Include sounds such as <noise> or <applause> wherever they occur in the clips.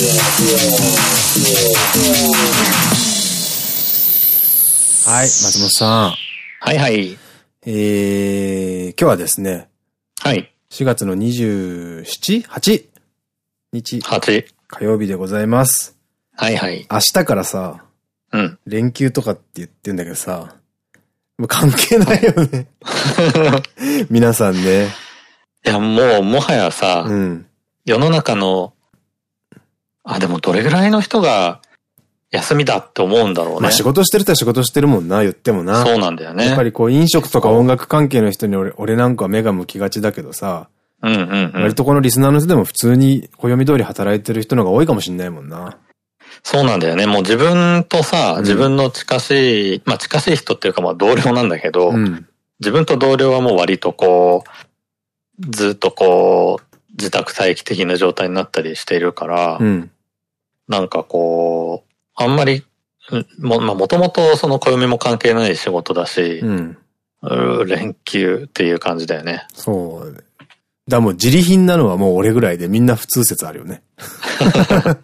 はい、松本さん。はいはい。えー、今日はですね、はい。4月の 27?8? 日、8。火曜日でございます。はいはい。明日からさ、うん。連休とかって言ってんだけどさ、もう関係ないよね。<laughs> 皆さんね。いや、もう、もはやさ、うん。世の中の、あ、でもどれぐらいの人が休みだって思うんだろうね。まあ仕事してる人は仕事してるもんな、言ってもな。そうなんだよね。やっぱりこう飲食とか音楽関係の人に俺俺なんかは目が向きがちだけどさ、うんうんうん。割とこのリスナーの人でも普通に暦通り働いてる人の方が多いかもしんないもんな。そうなんだよね。もう自分とさ、うん自分の近しい、まあ近しい人っていうかまあ同僚なんだけど、うん。自分と同僚はもう割とこう、ずっとこう、自宅待機的な状態になったりしているから、うん。なんかこう、あんまり、うんも、まあもともとその暦も関係ない仕事だしう、ん。う連休っていう感じだよね。そう。だもう自利品なのはもう俺ぐらいでみんな普通説あるよね。だか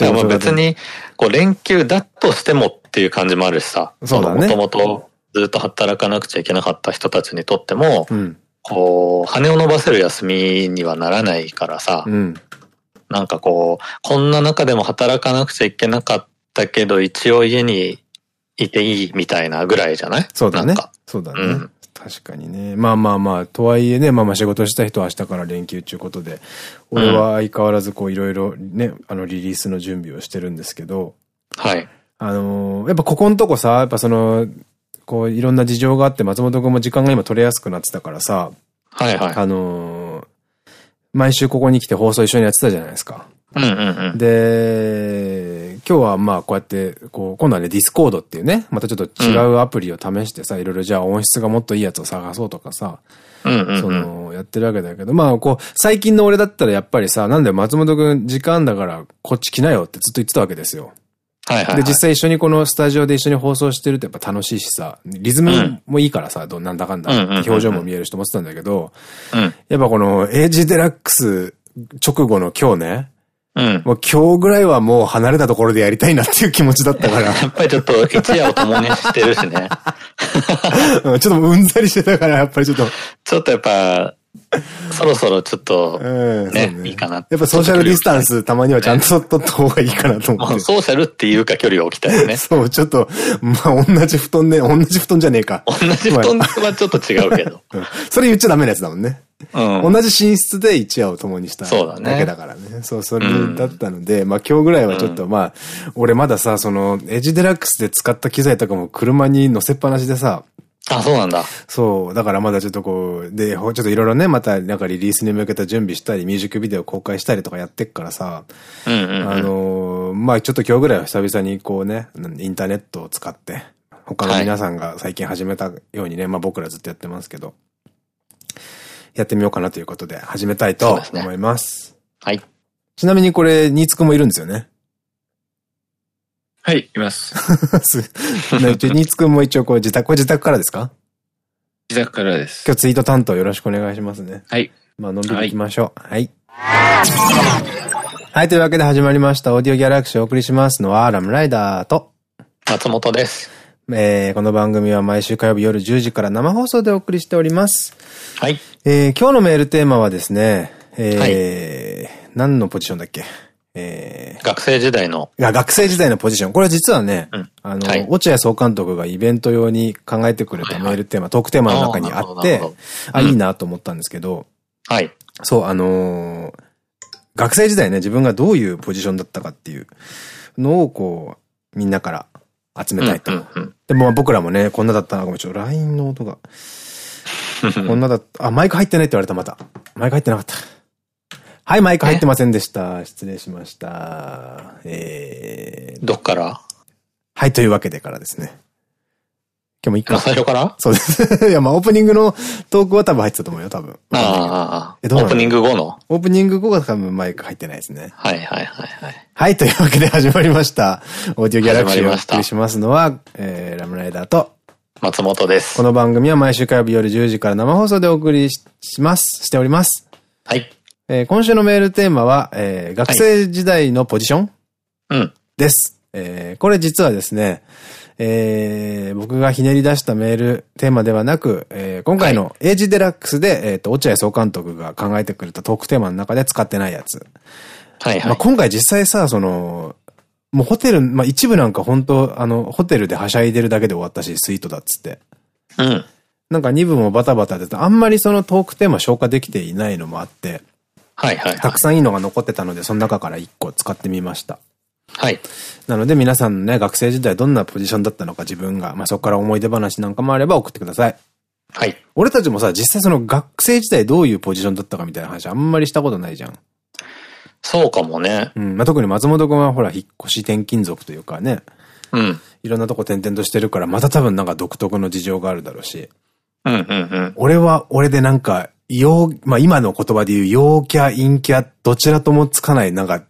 らまあ別に、こう連休だとしてもっていう感じもあるしさ、そうだねもともとずっと働かなくちゃいけなかった人たちにとっても、うん。こう、羽を伸ばせる休みにはならないからさ、うん。なんかこう、こんな中でも働かなくちゃいけなかったけど、一応家にいていいみたいなぐらいじゃない？そうだね。そうだね。うん確かにね。まあまあまあ、とはいえね、まあまあ仕事した人は明日から連休ということで、俺は相変わらずこういろいろね、あのリリースの準備をしてるんですけど、はい。あのーやっぱここのとこさ、やっぱその、こういろんな事情があって松本君も時間が今取れやすくなってたからさ、はいはい。あのー毎週ここに来て放送一緒にやってたじゃないですか。うんうんうん。で、今日はまあこうやって、こう、今度はね、ディスコードっていうね、またちょっと違うアプリを試してさ、いろいろじゃあ音質がもっといいやつを探そうとかさ、うんうんうん。その、やってるわけだけど、まあこう、最近の俺だったらやっぱりさ、なんで松本くん時間だからこっち来なよってずっと言ってたわけですよ。はいはい、はい。で、実際一緒にこのスタジオで一緒に放送してるとやっぱ楽しいしさ、リズムもいいからさ、どうなんだかんだ、表情も見えるしと思ってたんだけど、うん。やっぱこのエイジデラックス直後の今日ね、うん。もう今日ぐらいはもう離れたところでやりたいなっていう気持ちだったから、<laughs> やっぱりちょっと一夜を共にしてるしね。<laughs> うんちょっとうんざりしてたから、やっぱりちょっと、ちょっとやっぱ、<laughs> そろそろちょっと、うん、ねそういいかなやっぱソーシャルディスタンスたまにはちゃんと取った方がいいかなと思って。<laughs> まあソーシャルっていうか距離を置きたいよね。<laughs> そう、ちょっと、まあ同じ布団で、同じ布団じゃねえか。同じ布団はちょっと違うけど。うんそれ言っちゃダメなやつだもんね。うん。同じ寝室で一夜を共にしたそうだけだからね。そう、それだったので、まあ今日ぐらいはちょっとまあ、俺まださ、その、エッジデラックスで使った機材とかも車に乗せっぱなしでさ、あ、そうなんだ。そう、だからまだちょっとこう、で、ほちょっといろいろね、またなんかリリースに向けた準備したり、ミュージックビデオ公開したりとかやってっからさ。あのーまあちょっと今日ぐらいは久々にこうね、インターネットを使って、他の皆さんが最近始めたようにね、まあ僕らずっとやってますけど、やってみようかなということで始めたいと思います。はい。ちなみにこれ、ニーツくんもいるんですよね？はい、います。<laughs> す <laughs> ね一応ニーツくんも一応こう自宅、これ自宅からですか？自宅からです。今日ツイート担当よろしくお願いしますね。はい。まあ、のんびり行きましょう。はい。はい、というわけで始まりました。オーディオギャラクシーをお送りしますのは、ラムライダーと、松本です。えー、この番組は毎週火曜日夜10時から生放送でお送りしております。はい。えー、今日のメールテーマはですね、えー何のポジションだっけ？え学生時代の、学生時代のポジション。これは実はね、うんあの、はい落合総監督がイベント用に考えてくれたメールテーマ、トークテーマの中にあってあいいなと思ったんですけど、はい。そう、あのー学生時代ね、自分がどういうポジションだったかっていうのを、こう、みんなから集めたいと。でもまあ僕らもね、こんなだったな、ごめん、ちょっと LINE の音が。<laughs> こんなだった、あ、マイク入ってないって言われた、また。マイク入ってなかった。はい、マイク入ってませんでした。失礼しました。えー、どっから？はい、というわけでからですね。今日もいいまあか。最初から？そうです。<laughs> いや、まあオープニングのトークは多分入ってたと思うよ、多分。ああああ、えどうなの？オープニング後の？オープニング後が多分マイク入ってないですね。はいはいはいはい。はい、というわけで始まりました。オーディオギャラクシーをお送りしますのは、えー、ラムライダーと、松本です。この番組は毎週火曜日夜10時から生放送でお送りしします。しております。はい。えー、今週のメールテーマは、えー、学生時代のポジション、はい、うん。です。えー、これ実はですね、えー、僕がひねり出したメールテーマではなく、えー、今回のエイジデラックスで、はい、えっ、と、落合総監督が考えてくれたトークテーマの中で使ってないやつ。はいはい。まあ今回実際さ、その、もうホテル、まあ一部なんか本当あの、ホテルではしゃいでるだけで終わったし、スイートだっつって。うん。なんか2部もバタバタで、あんまりそのトークテーマ消化できていないのもあって、はいはい、はい、たくさんいいのが残ってたので、その中から1個使ってみました。はい。なので皆さんのね、学生時代どんなポジションだったのか自分が、まあそこから思い出話なんかもあれば送ってください。はい。俺たちもさ、実際その学生時代どういうポジションだったかみたいな話あんまりしたことないじゃん。そうかもね。うん。まあ、特に松本くんはほら、引っ越し転勤族というかね。うん。いろんなとこ転々としてるから、また多分なんか独特の事情があるだろうし。うんうんうん。俺は、俺でなんか、陽、まあ今の言葉で言う陽キャ、陰キャ、どちらともつかない、なんか、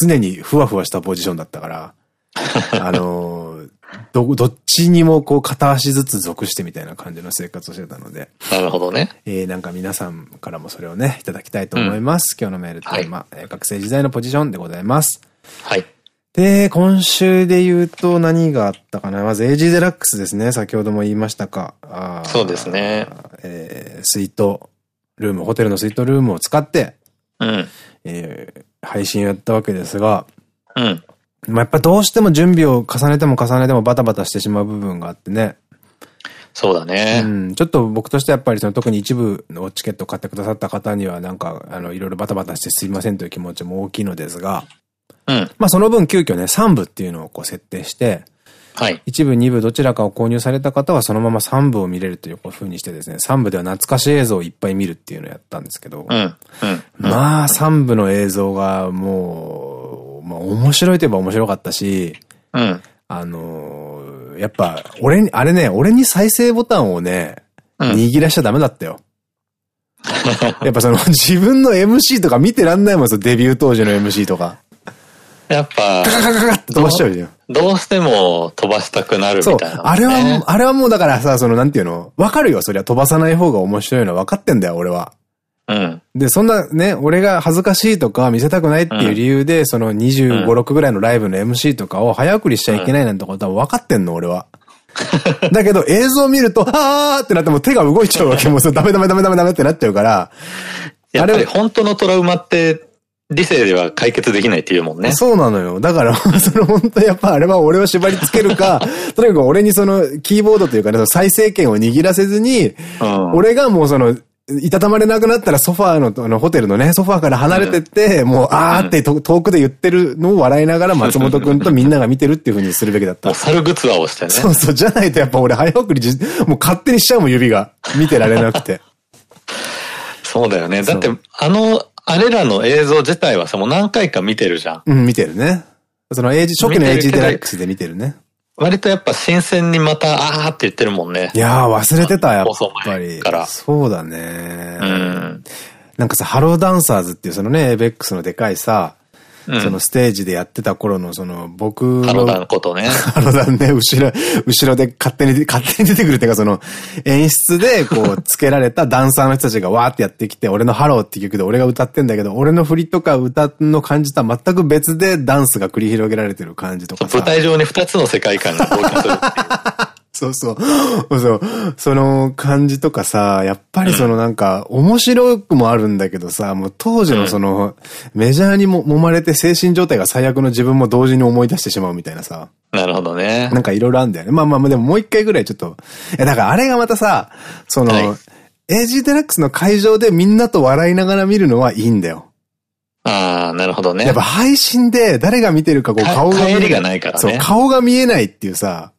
常にふわふわしたポジションだったから、<laughs> あのー、ど、どっちにもこう片足ずつ属してみたいな感じの生活をしてたので。なるほどね。えー、なんか皆さんからもそれをね、いただきたいと思います。うん、今日のメールテーマ、はい、学生時代のポジションでございます。はい。で、今週で言うと何があったかなまず AG デラックスですね。先ほども言いましたか。そうですね。えー、スイートルーム、ホテルのスイートルームを使って、うん。えー、配信やったわけですが、うん。まあやっぱどうしても準備を重ねても重ねてもバタバタしてしまう部分があってね。そうだね。うん。ちょっと僕としてはやっぱりその特に一部のチケットを買ってくださった方にはなんか、あの、いろいろバタバタしてすいませんという気持ちも大きいのですが、うん。まあその分急遽ね、3部っていうのをこう設定して、はい。一部、二部どちらかを購入された方はそのまま三部を見れるという風にしてですね、三部では懐かしい映像をいっぱい見るっていうのをやったんですけど、うん。うん。まあ三部の映像がもう、まあ面白いといえば面白かったし、うん。あのー、やっぱ、俺に、あれね、俺に再生ボタンをね、握らしちゃダメだったよ。<laughs> やっぱその自分の MC とか見てらんないもん、そのデビュー当時の MC とか。やっぱ、ガガガガガって飛ばしちゃうじゃん。どうしても飛ばしたくなるみたいな、ね、そう。あれは、あれはもうだからさ、そのなんていうの、わかるよ。そりゃ飛ばさない方が面白いのは分かってんだよ、俺は。うん。で、そんなね、俺が恥ずかしいとか見せたくないっていう理由で、うん、その25、6ぐらいのライブの MC とかを早送りしちゃいけないなんてことは分かってんの、俺は。<laughs> だけど映像見ると、あーってなっても手が動いちゃうわけ。もうダメダメダメダメダメってなっちゃうから。やっぱり本当のトラウマって理性では解決できないっていうもんね。そうなのよ。だから、<laughs> その本当やっぱあれは俺を縛り付けるか、<laughs> とにかく俺にそのキーボードというかね、再生権を握らせずに、うん、俺がもうその、いたたまれなくなったらソファーの、あの、ホテルのね、ソファーから離れてって、うん、もう、あーって遠くで言ってるのを笑いながら松本くんとみんなが見てるっていう風にするべきだった。<laughs> もう猿グツアをしてね。そうそう、じゃないとやっぱ俺早送りじ、もう勝手にしちゃうもん、指が。見てられなくて。そうだよね。だって、あの、あれらの映像自体はさ、もう何回か見てるじゃん。うん、見てるね。そのエイジ、初期のエイジデラックスで見てるね。割とやっぱ新鮮にまた、あーって言ってるもんね。いやー忘れてた、やっぱり。から。そうだね。うん。なんかさ、ハローダンサーズっていうそのね、エイベックスのでかいさ、そのステージでやってた頃のその僕の。ハロダンことね。ハロダンね、後ろ、後ろで勝手に、勝手に出てくるっていうかその演出でこう <laughs> 付けられたダンサーの人たちがわーってやってきて、俺のハローって曲で俺が歌ってんだけど、俺の振りとか歌の感じとは全く別でダンスが繰り広げられてる感じとか舞台上に二つの世界観が同居する。<laughs> そうそう。そう。その感じとかさ、やっぱりそのなんか、面白くもあるんだけどさ、もう当時のその、メジャーにも揉まれて精神状態が最悪の自分も同時に思い出してしまうみたいなさ。なるほどね。なんかいろいろあるんだよね。まあまあ、でももう一回ぐらいちょっと、え、だからあれがまたさ、その、はい、AG デラックスの会場でみんなと笑いながら見るのはいいんだよ。ああ、なるほどね。やっぱ配信で誰が見てるかこう顔が見えない。がないからね。そう、顔が見えないっていうさ、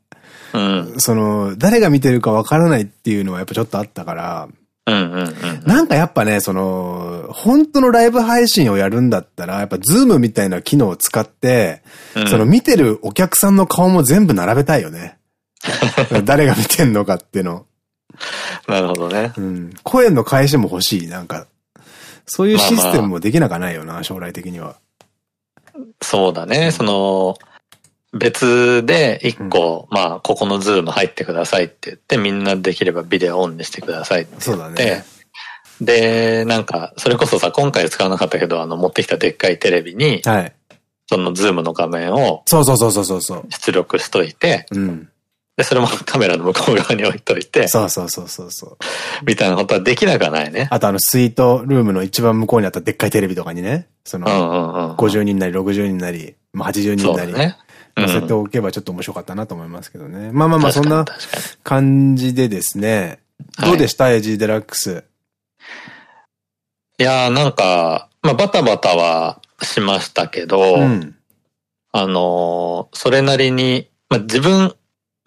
うん、その、誰が見てるかわからないっていうのはやっぱちょっとあったから、なんかやっぱね、その、本当のライブ配信をやるんだったら、やっぱズームみたいな機能を使って、うん、その見てるお客さんの顔も全部並べたいよね。<laughs> 誰が見てんのかっていうの。なるほどね。うん。声の返しも欲しい、なんか。そういうシステムもできなかないよな、将来的には。そうだね、その、別で一個、うん、まあ、ここのズーム入ってくださいって言って、みんなできればビデオオンにしてくださいって言って。そうだね。で、なんか、それこそさ、今回使わなかったけど、あの、持ってきたでっかいテレビに、はい。そのズームの画面をそうそうそうそうそう。出力しといて、うん。で、それもカメラの向こう側に置いといて、そうそうそうそうそう。みたいなことはできなくはないね。あとあのスイートルームの一番向こうにあったでっかいテレビとかにね、その、うんうんうん。50人なり60人なり、まあ80人なり、そうだね。うん載せておけばちょっと面白かったなと思いますけどね。まあまあまあそんな感じでですね、はいどうでした、 AGデラックス。にいやーなんか、まあバタバタはしましたけど、うん。あのーそれなりに、まあ自分、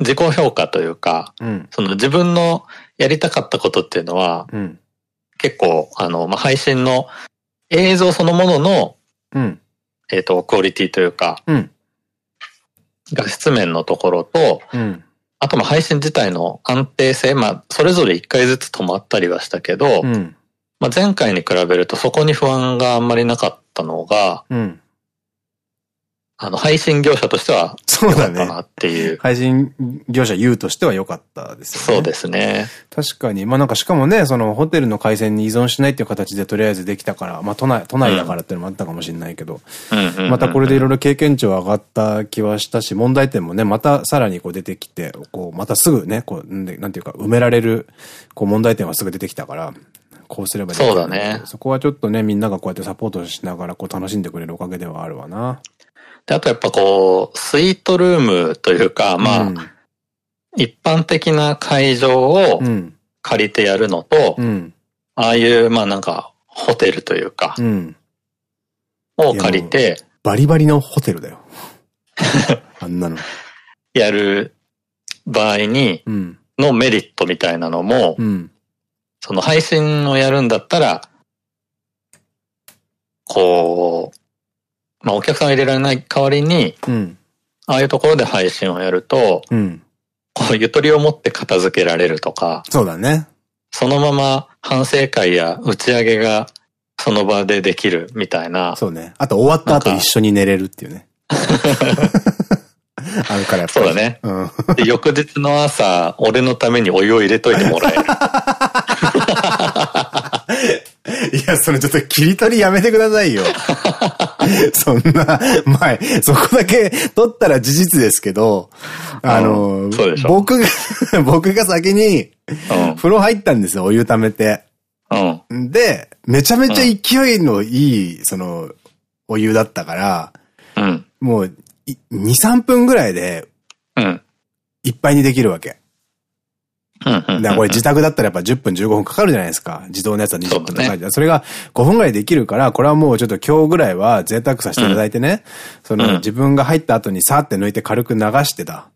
自己評価というか、うん。その自分のやりたかったことっていうのは、うん。結構、あの、まあ、配信の映像そのものの、うん。えっ、と、クオリティというか、うん。画質面のところと、うん。あとまあ配信自体の安定性、まあ、それぞれ一回ずつ止まったりはしたけど、うん。まあ、前回に比べるとそこに不安があんまりなかったのが、うん。あの、配信業者としてはそうだね。ったなっていう。配信業者 U としては良かったですよね。そうですね。確かに。まあなんかしかもね、そのホテルの回線に依存しないっていう形でとりあえずできたから、まあ都内、都内だからっていうのもあったかもしれないけど、またこれでいろいろ経験値は上がった気はしたし、問題点もね、またさらにこう出てきて、こう、またすぐね、こう、なんていうか、埋められる、こう問題点はすぐ出てきたから、こうすればいいそうだねそこはちょっとね、みんながこうやってサポートしながら、こう楽しんでくれるおかげではあるわな。で、あとやっぱこう、スイートルームというか、まあ、うん一般的な会場をうん。借りてやるのと、うん。ああいう、まあなんか、ホテルというかう、ん。を借りてバリバリのホテルだよ。<laughs> あんなの。やる場合に、うん。のメリットみたいなのも、うん。その配信をやるんだったら、こう、まあお客さんを入れられない代わりに、うん。ああいうところで配信をやると、うん。こうゆとりを持って片付けられるとか、そうだね。そのまま反省会や打ち上げがその場でできるみたいな、そうね。あと終わった後一緒に寝れるっていうね。<laughs> あるからやっぱり。そうだね。うん。で翌日の朝、俺のためにお湯を入れといてもらえる。<laughs> いや、それちょっと切り取りやめてくださいよ。<laughs> そんな、前、そこだけ取ったら事実ですけど、あの僕が、<laughs> 僕が先にうん。風呂入ったんですよ、お湯溜めて。うん。で、めちゃめちゃ勢いのいい、その、お湯だったから、うん。もう、い2、3分ぐらいでうん。いっぱいにできるわけ。だからこれ自宅だったらやっぱ10分15分かかるじゃないですか。自動のやつは20分とかそう書いてあるそれが5分ぐらいできるから、これはもうちょっと今日ぐらいは贅沢させていただいてね、そうんの自分が入った後にさーって抜いて軽く流してた。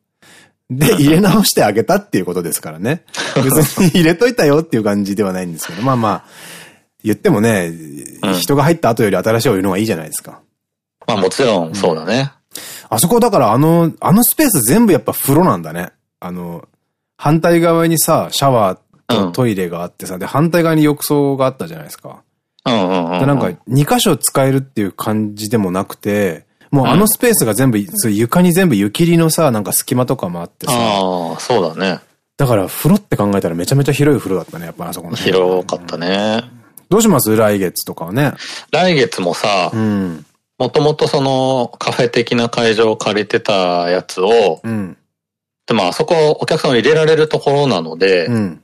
で、入れ直してあげたっていうことですからね。<laughs> 別に入れといたよっていう感じではないんですけど、まあまあ、言ってもね、うん人が入った後より新しいお湯の方がいいじゃないですか。まあもちろんそうだね。あそこだからあの、あのスペース全部やっぱ風呂なんだね。あの、反対側にさ、シャワーとトイレがあってさ、で、反対側に浴槽があったじゃないですか。うんうんうん。で、なんか、2箇所使えるっていう感じでもなくて、もうあのスペースが全部、そう床に全部湯切りのさ、なんか隙間とかもあってさ、ああ、そうだね。だから風呂って考えたらめちゃめちゃ広い風呂だったね、やっぱあそこの辺。広かったね。どうします？来月とかはね。来月もさう、ん。もともとそのカフェ的な会場を借りてたやつを、うん。でもあそこお客さんを入れられるところなので、うん。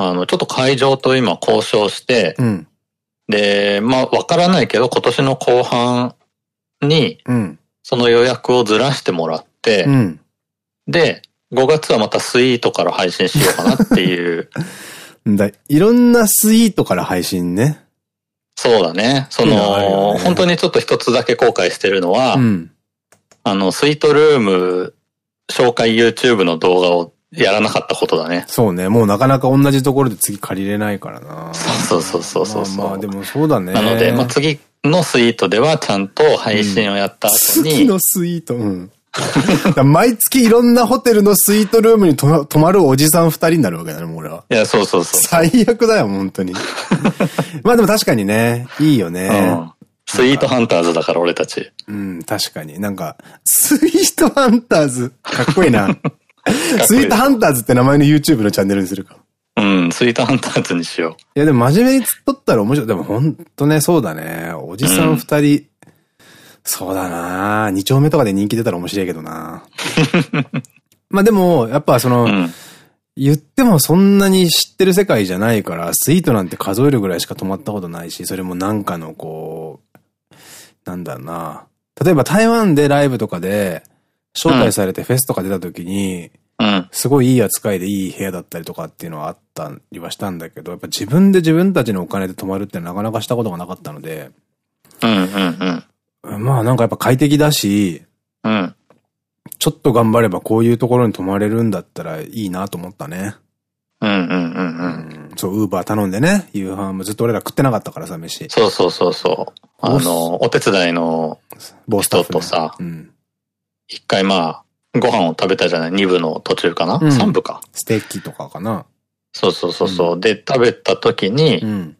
あの、ちょっと会場と今交渉して、うん。で、まあわからないけど今年の後半にうん。その予約をずらしてもらって、うん。で、5月はまたスイートから配信しようかなっていう。<laughs> だいろんなスイートから配信ね。そうだね。その、ね本当にちょっと一つだけ後悔してるのは、うん。あの、スイートルーム紹介 YouTube の動画をやらなかったことだね。そうね。もうなかなか同じところで次借りれないからな。そうそうそうそうそう。まあまあでもそうだね。なので、まあ、次のスイートではちゃんと配信をやった後に、次のスイート、うん。<laughs> 毎月いろんなホテルのスイートルームにと泊まるおじさん二人になるわけだね、もう俺は。いや、そうそうそう。最悪だよ、本当に。<laughs> まあでも確かにね、いいよね。うん。スイートハンターズだから俺たち。うん、確かに。なんか、スイートハンターズ。かっこいいな。<laughs> いいスイートハンターズって名前の YouTube のチャンネルにするか。うん。、スイートハンターズにしよう。いやでも真面目に突っとったら面白い。でもほんとね、そうだね。おじさん二人、うん、そうだな二丁目とかで人気出たら面白いけどな <laughs> まあでも、やっぱその、うん言ってもそんなに知ってる世界じゃないから、スイートなんて数えるぐらいしか泊まったことないし、それもなんかのこう、なんだろうな。例えば台湾でライブとかで、招待されてフェスとか出た時に、うん、すごいいい扱いでいい部屋だったりとかっていうのはあったりはしたんだけど、やっぱ自分で自分たちのお金で泊まるってなかなかしたことがなかったので、うんうんうん。まあなんかやっぱ快適だし、うん。ちょっと頑張ればこういうところに泊まれるんだったらいいなと思ったね。うんうんうんうん。そう、ウーバー頼んでね、夕飯もずっと俺ら食ってなかったからさ、飯。そうそうそうそう。あの、お手伝いの人とさ、一、ねうん、回まあ、ご飯を食べたじゃない ?2 部の途中かな、うん、?3 部か。ステーキとかかな。そうそうそうそう。うん、で、食べた時に、うん、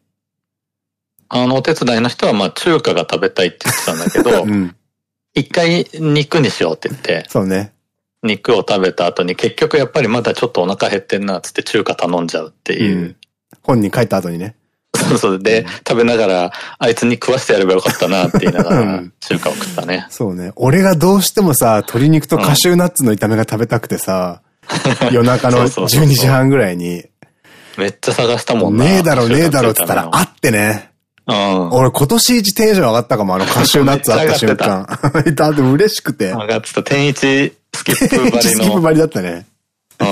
あの、お手伝いの人はまあ中華が食べたいって言ってたんだけど、<laughs> 一回肉にしようって言って。そうね。肉を食べた後に結局やっぱりまだちょっとお腹減ってんなっつって中華頼んじゃうっていう。うん、本人帰った後にね。<laughs> そうそう。で、うん、食べながら、あいつに食わしてやればよかったなって言いながら、中華を食ったね。そうね。俺がどうしてもさ、鶏肉とカシューナッツの炒めが食べたくてさ、夜中の <laughs> 12時半ぐらいに。めっちゃ探したもんな。ねえだろ、ねえだろって言ったら、あってね。うん。俺今年一テンション上がったかも、あのカシューナッツあった瞬間。いた、<laughs> でも嬉しくて。上がってた。天一スキップ張りの。スキップ張りだったね。うん。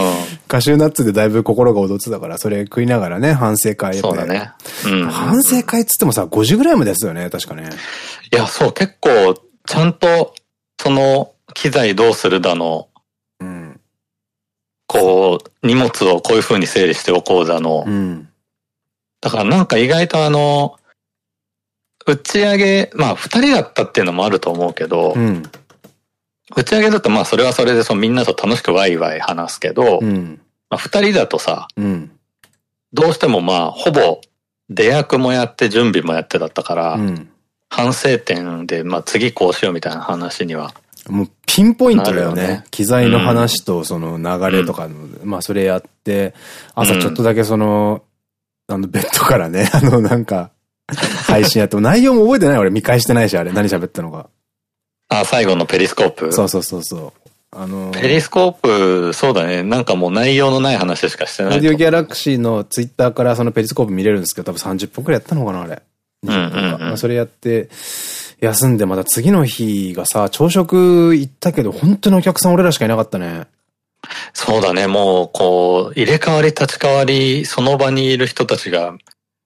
カシューナッツでだいぶ心が踊ってたから、それ食いながらね、反省会そうだね。うん。反省会っつってもさ、5時ぐらいまでですよね、確かね。いや、そう、結構、ちゃんと、その、機材どうするだの、うん。こう、荷物をこういう風に整理しておこうだの。うん。だからなんか意外とあの、打ち上げ、まあ二人だったっていうのもあると思うけど、うん、打ち上げだとまあそれはそれでそのみんなと楽しくワイワイ話すけど、うん、まあ二人だとさ、うん、どうしてもまあほぼ出役もやって準備もやってだったから、反省点でまあ次こうしようみたいな話には。もうピンポイントだよね。機材の話とその流れとか、まあそれやって、朝ちょっとだけその、あのベッドからね、あのなんか、配信やっても内容も覚えてない俺見返してないし、あれ。何喋ったのか。あ、最後のペリスコープ？そうそうそうそう。あのー、ペリスコープ、そうだね。なんかもう内容のない話しかしてない。オーディオギャラクシーのツイッターからそのペリスコープ見れるんですけど、多分30分くらいやったのかな、あれ。うんそれやって、休んでまた次の日がさ、朝食行ったけど、本当にお客さん俺らしかいなかったね。そうだね、もう、こう、入れ替わり立ち替わり、その場にいる人たちが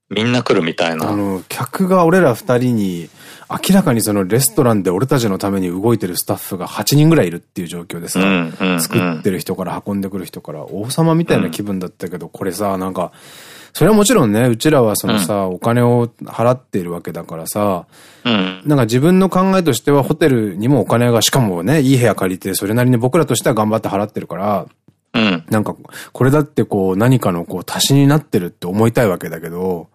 みんな来るみたいな。あの、客が俺ら二人に、明らかにそのレストランで俺たちのために動いてるスタッフが8人ぐらいいるっていう状況でさ、作ってる人から運んでくる人から王様みたいな気分だったけど、これさ、なんか、それはもちろんね、うちらはそのさ、うん、お金を払っているわけだからさ、うん、なんか自分の考えとしてはホテルにもお金が、しかもね、いい部屋借りて、それなりに僕らとしては頑張って払ってるから、うん、なんか、これだってこう、何かのこう、足しになってるって思いたいわけだけど、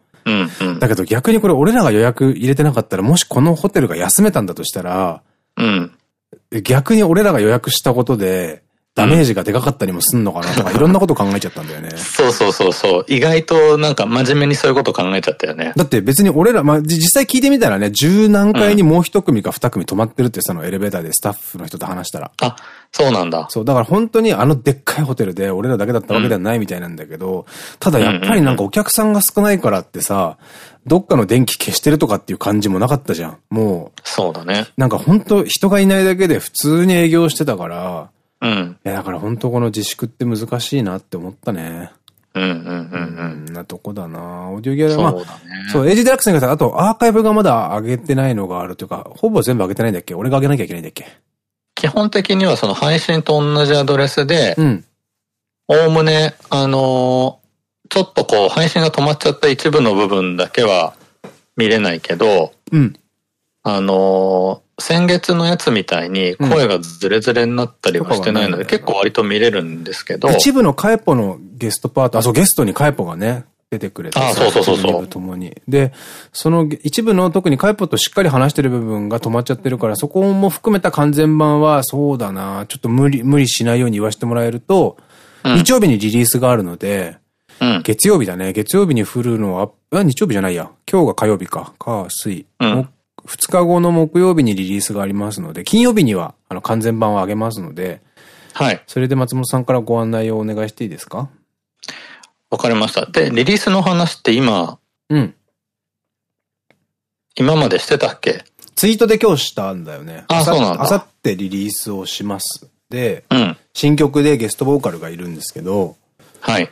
だけど逆にこれ俺らが予約入れてなかったら、もしこのホテルが休めたんだとしたら、うん、逆に俺らが予約したことで、ダメージがでかかったりもすんのかな？<laughs> とか、いろんなこと考えちゃったんだよね。そうそうそうそう。意外となんか真面目にそういうこと考えちゃったよね。だって別に俺ら、まあ、実際聞いてみたらね、十何回にもう一組か二組止まってるってそのエレベーターでスタッフの人と話したら。あ、そうなんだ。そう、だから本当にあのでっかいホテルで俺らだけだったわけではないみたいなんだけど、ただやっぱりなんかお客さんが少ないからってさ、どっかの電気消してるとかっていう感じもなかったじゃん。もう。そうだね。なんか本当人がいないだけで普通に営業してたから、うん。いや、だから本当この自粛って難しいなって思ったね。うんうんうんうん。なとこだなオーディオギャラ、まあ、そうエイジデラックスにあとアーカイブがまだ上げてないのがあるというか、ほぼ全部上げてないんだっけ？俺が上げなきゃいけないんだっけ？基本的にはその配信と同じアドレスで、うん。おおむね、あのー、ちょっとこう、配信が止まっちゃった一部の部分だけは見れないけど、うん。あのー、先月のやつみたいに声がズレズレになったりはしてないので、結構割と見れるんですけど。一部のカエポのゲストパート、あ、そう、ゲストにカエポがね、出てくれて。あ、そうそうそうそう。ともに。で、その一部の特にカイポとしっかり話してる部分が止まっちゃってるから、そこも含めた完全版は、そうだな、ちょっと無理、無理しないように言わせてもらえると、うん、日曜日にリリースがあるので、うん、月曜日だね。月曜日に降るのは、あ、日曜日じゃないや。今日が火曜日か。火、水。うん、2日後の木曜日にリリースがありますので、金曜日にはあの完全版を上げますので、はい。それで松本さんからご案内をお願いしていいですか？わかりました。で、リリースの話って今、うん。今までしてたっけ？ツイートで今日したんだよね。あ、そうなんだ。あさってリリースをします。で、うん、新曲でゲストボーカルがいるんですけど、はい。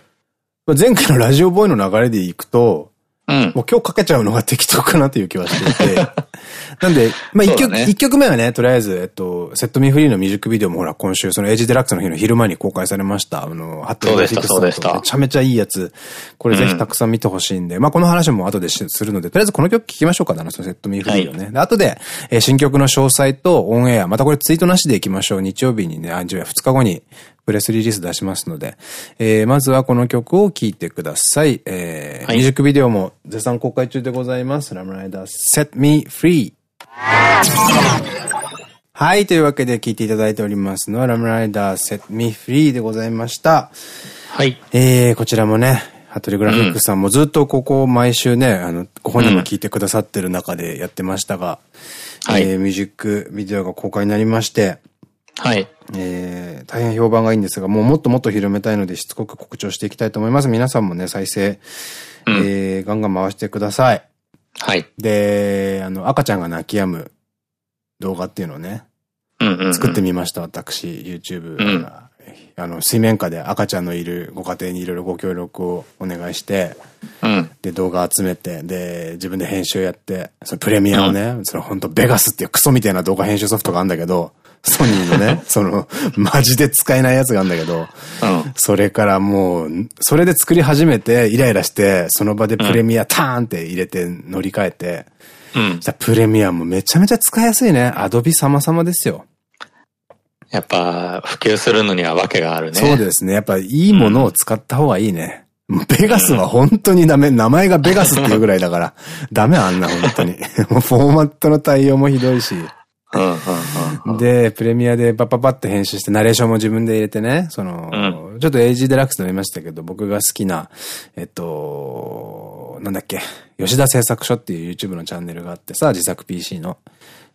前回のラジオボーイの流れでいくと、うん、もう今日かけちゃうのが適当かなという気はしていて。<laughs> なんで、まあ一曲、一、ね、曲目はね、とりあえず、えっと、セットミーフリーのミュージックビデオもほら、今週、そのエイジデラックスの日の昼間に公開されました。あの、ハットリフィクスめちゃめちゃいいやつ。これぜひたくさん見てほしいんで、うん、まあこの話も後でするので、とりあえずこの曲聴きましょうか、そのセットミーフリーをね。はい、後で、えー、新曲の詳細とオンエア、またこれツイートなしでいきましょう。日曜日にね、あ、じゃあ2日後にプレスリリース出しますので、えー、まずはこの曲を聴いてください。えー、はい、ミュージックビデオも絶賛公開中でございます。ラムライダー Set Me Free。はい。というわけで聴いていただいておりますのは、ラムライダー Set Me Free でございました。はい。えー、こちらもね、ハトリグラフィックスさんもずっとここ毎週ね、あの、ご本人も聞いてくださってる中でやってましたが、はい、えー、ミュージックビデオが公開になりまして、はい。えー、大変評判がいいんですが、もうもっともっと広めたいのでしつこく告知をしていきたいと思います。皆さんもね、再生、うん、えー、ガンガン回してください。はい。で、あの、赤ちゃんが泣き止む動画っていうのをね、作ってみました、私、YouTube。うん、あの、水面下で赤ちゃんのいるご家庭にいろいろご協力をお願いして、うん、で、動画集めて、で、自分で編集やって、そのプレミアをね、うん、その本当ベガスっていうクソみたいな動画編集ソフトがあるんだけど、ソニーのね、<laughs> その、マジで使えないやつがあるんだけど、うん、それからもう、それで作り始めて、イライラして、その場でプレミアターンって入れて乗り換えて、うん、プレミアもめちゃめちゃ使いやすいね。アドビ様々ですよ。やっぱ、普及するのには訳があるね。そうですね。やっぱ、いいものを使った方がいいね。ベガスは本当にダメ。名前がベガスっていうぐらいだから。<laughs> ダメあんな、本当に。<laughs> もうフォーマットの対応もひどいし。で、プレミアでパッパパって編集して、ナレーションも自分で入れてね、その、うん、ちょっと AG デラックスでも言いましたけど、僕が好きな、えっと、なんだっけ、吉田製作所っていう YouTube のチャンネルがあってさ、自作 PC の。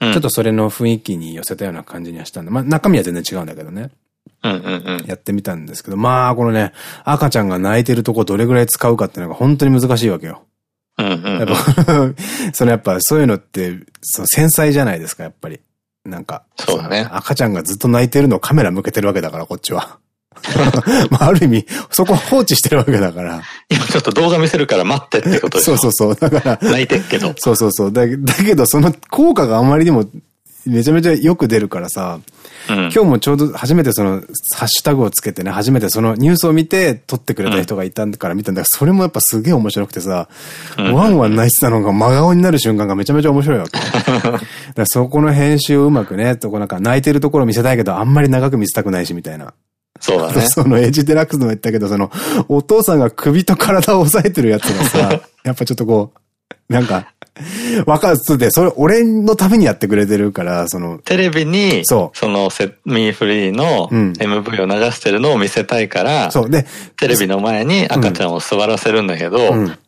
ちょっとそれの雰囲気に寄せたような感じにはしたんで、まあ中身は全然違うんだけどね。やってみたんですけど、まあこのね、赤ちゃんが泣いてるとこどれぐらい使うかっていうのが本当に難しいわけよ。そのやっぱそういうのって、その繊細じゃないですか、やっぱり。なんか。そうだね。赤ちゃんがずっと泣いてるのをカメラ向けてるわけだから、こっちは。<laughs> まあ、ある意味、そこ放置してるわけだから。今ちょっと動画見せるから待ってってことでしょそうそうそう。だから。泣いてっけど。そうそうそう。だだけど、その効果があまりにもめちゃめちゃよく出るからさ、うん、今日もちょうど初めてその、ハッシュタグをつけてね、初めてそのニュースを見て撮ってくれた人がいたから見たんだけど、それもやっぱすげえ面白くてさ、ワンワン泣いてたのが真顔になる瞬間がめちゃめちゃ面白いわけ。<laughs> だそこの編集をうまくね、とこなんか泣いてるところ見せたいけど、あんまり長く見せたくないしみたいな。そうだね。<laughs> そのエッジデラックスのも言ったけど、その、お父さんが首と体を押さえてるやつがさ、<laughs> やっぱちょっとこう、なんか、わかるで、それ俺のためにやってくれてるから、その。テレビに、そう。そのセミーフリーの MV を流してるのを見せたいから、そう。で、テレビの前に赤ちゃんを座らせるんだけど、うん、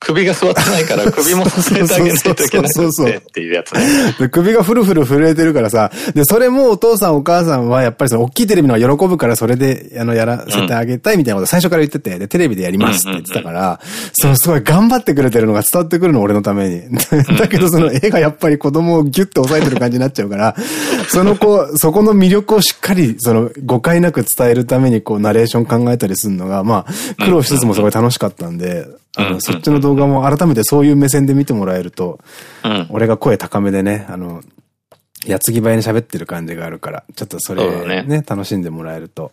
首が座ってないから <laughs> 首もさせてあげないといけなくてっていうやつね。で、首がフルフル震えてるからさ、で、それもお父さんお母さんはやっぱりその大きいテレビのが喜ぶからそれで、あの、やらせてあげたいみたいなこと最初から言ってて、で、テレビでやりますって言ってたから、そのすごい頑張ってくれてるのが伝わってくるの、俺のために。<laughs> だけどその絵がやっぱり子供をギュッと押さえてる感じになっちゃうから、<laughs> その子、そこの魅力をしっかり、その、誤解なく伝えるためにこう、ナレーション考えたりするのが、まあ、苦労しつつもすごい楽しかったんで、あの、そっちの動画も改めてそういう目線で見てもらえると、うん、俺が声高めでね、あの、矢継ぎ早に喋ってる感じがあるから、ちょっとそれね、ね楽しんでもらえると。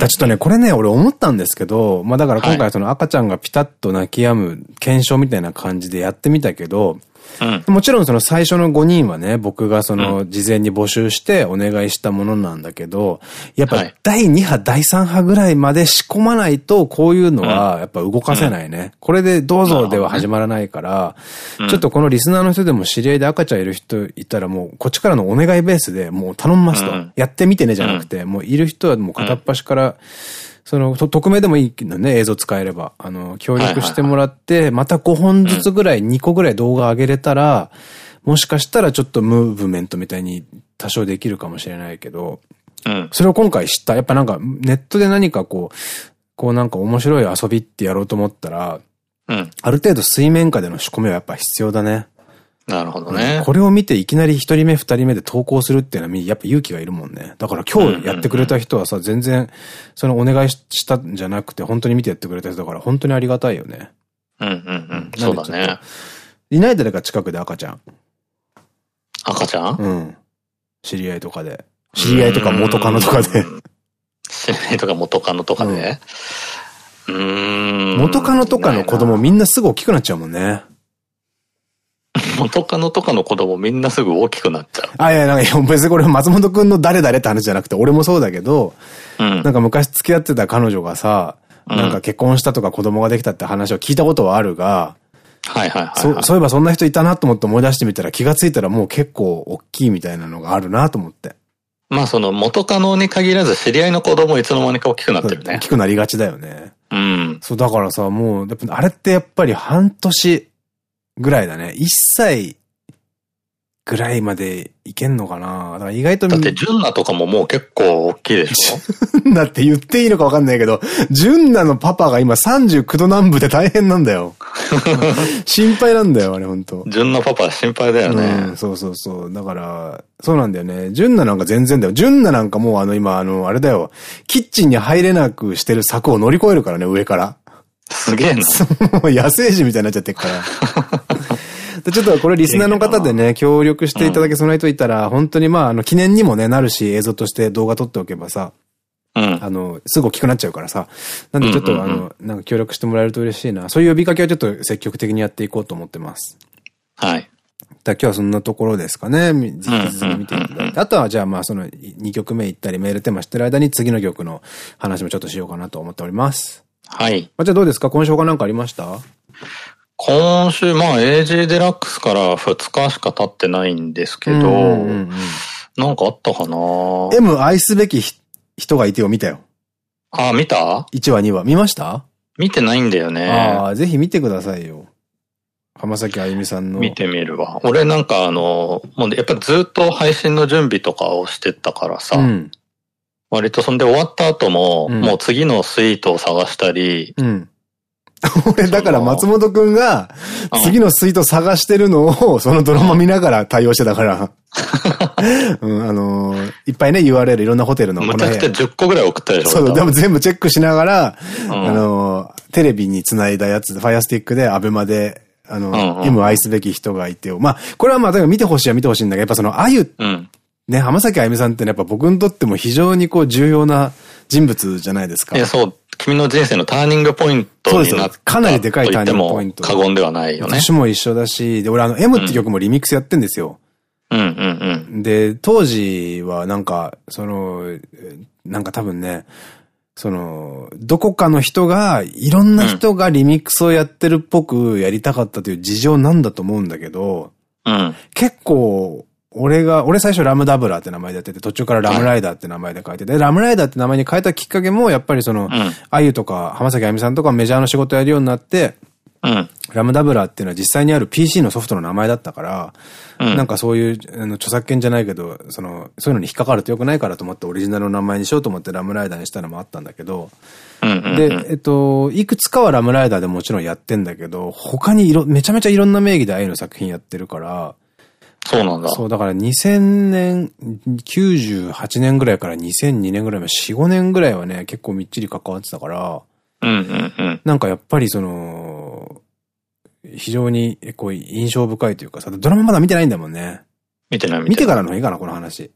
だちょっとね、これね、俺思ったんですけど、まあだから今回その赤ちゃんがピタッと泣き止む検証みたいな感じでやってみたけど、うん、もちろんその最初の5人はね、僕がその事前に募集してお願いしたものなんだけど、やっぱ第2波、第3波ぐらいまで仕込まないとこういうのはやっぱ動かせないね。これでどうぞでは始まらないから、ちょっとこのリスナーの人でも知り合いで赤ちゃんいる人いたらもうこっちからのお願いベースでもう頼みますと。やってみてねじゃなくて、もういる人はもう片っ端からその、匿名でもいいのね、映像使えれば。あの、協力してもらって、また5本ずつぐらい、2個ぐらい動画上げれたら、もしかしたらちょっとムーブメントみたいに多少できるかもしれないけど、うん、それを今回知った。やっぱなんか、ネットで何かこう、こうなんか面白い遊びってやろうと思ったら、うん、ある程度水面下での仕込みはやっぱ必要だね。なるほどね。これを見ていきなり一人目二人目で投稿するっていうのはやっぱ勇気がいるもんね。だから今日やってくれた人はさ、全然、そのお願いしたんじゃなくて本当に見てやってくれた人だから本当にありがたいよね。うんうんうん。そうだね。いない誰か近くで赤ちゃん？赤ちゃん？うん。知り合いとかで。知り合いとか元カノとかで。知り合いとか元カノとかで。うん。元カノとかの子供みんなすぐ大きくなっちゃうもんね。<laughs> 元カノとかの子供みんなすぐ大きくなっちゃう。あ、いや、なんか別にこれ松本くんの誰々って話じゃなくて、俺もそうだけど、うん、なんか昔付き合ってた彼女がさ、なんか結婚したとか子供ができたって話を聞いたことはあるが、はいはいはい、そう、そういえばそんな人いたなと思って思い出してみたら気がついたらもう結構大きいみたいなのがあるなと思って。まあその元カノに限らず知り合いの子供いつの間にか大きくなってるね。大きくなりがちだよね。うん。そうだからさ、もう、あれってやっぱり半年ぐらいだね。一歳ぐらいまでいけんのかなだから意外とだって、ジュンナとかももう結構大きいでしょ？だって言っていいのかわかんないけど、ジュンナのパパが今39度南部で大変なんだよ。心配なんだよ、あれ本当ジュンナパパ心配だよね、うん。そうそうそう。だから、そうなんだよね。ジュンナなんか全然だよ。ジュンナなんかもうあの今、あの、あれだよ。キッチンに入れなくしてる柵を乗り越えるからね、上から。すげえな。もう野生児みたいになっちゃってるから。ちょっとこれリスナーの方でね、協力していただけそうな人いたら、本当にまあ、あの、記念にもね、なるし、映像として動画撮っておけばさ、うん、あの、すぐ大きくなっちゃうからさ。なんでちょっと、あの、なんか協力してもらえると嬉しいな。そういう呼びかけはちょっと積極的にやっていこうと思ってます。はい。だ今日はそんなところですかね。ぜひぜひ見ていただいて。あとはじゃあまあその2曲目行ったりメールテーマしてる間に次の曲の話もちょっとしようかなと思っております。はい。まあじゃあどうですか？今週他なんかありました？今週、まあ AG デラックスから2日しか経ってないんですけど、なんかあったかな ?M 愛すべき人がいてよ見たよ。ああ、見た ?1 話2話。見ました？見てないんだよね。ああ、ぜひ見てくださいよ。浜崎あゆみさんの。見てみるわ。俺なんかあの、もうやっぱずっと配信の準備とかをしてたからさ、うん、割とそんで終わった後も、うん、もう次のスイートを探したり、うん。<laughs> 俺、だから松本くんが、次のスイート探してるのを、<laughs> そのドラマ見ながら対応してたから。<laughs> うん、あのー、いっぱいね、URL いろんなホテルの。むちゃくちゃ10個ぐらい送ったでしょそう、でも全部チェックしながら、うん、あのー、テレビにつないだやつ、ファイアスティックで、アベマで、あの、M 愛すべき人がいてよ。まあ、これはまあ、見てほしいは見てほしいんだけど、やっぱその、あゆ、うん、ね、浜崎あゆみさんってね、やっぱ僕にとっても非常にこう、重要な人物じゃないですか。いや、そう。君の人生のターニングポイントになったかなりでかいターニングポイント。過言ではないよね。私も一緒だし、で、俺あの M って曲もリミックスやってんですよ。うんうんうん。で、当時はなんか、その、なんか多分ね、その、どこかの人が、いろんな人がリミックスをやってるっぽくやりたかったという事情なんだと思うんだけど、うん、結構、俺が、俺最初ラムダブラーって名前でやってて、途中からラムライダーって名前で書いてて、ラムライダーって名前に変えたきっかけも、やっぱりその、あゆとか浜崎あゆみさんとかメジャーの仕事やるようになって、うん、ラムダブラーっていうのは実際にある PC のソフトの名前だったから、うん、なんかそういうあの著作権じゃないけど、その、そういうのに引っかかると良くないからと思ってオリジナルの名前にしようと思ってラムライダーにしたのもあったんだけど、で、えっと、いくつかはラムライダーでもちろんやってんだけど、他にいろ、めちゃめちゃいろんな名義であゆの作品やってるから、そうなんだ。そう、だから2000年、98年ぐらいから2002年ぐらいまで4、5年ぐらいはね、結構みっちり関わってたから、うんうんうん。なんかやっぱりその、非常にこう印象深いというかさ、ドラマまだ見てないんだもんね。見てない見てからの方がいいかな、この話。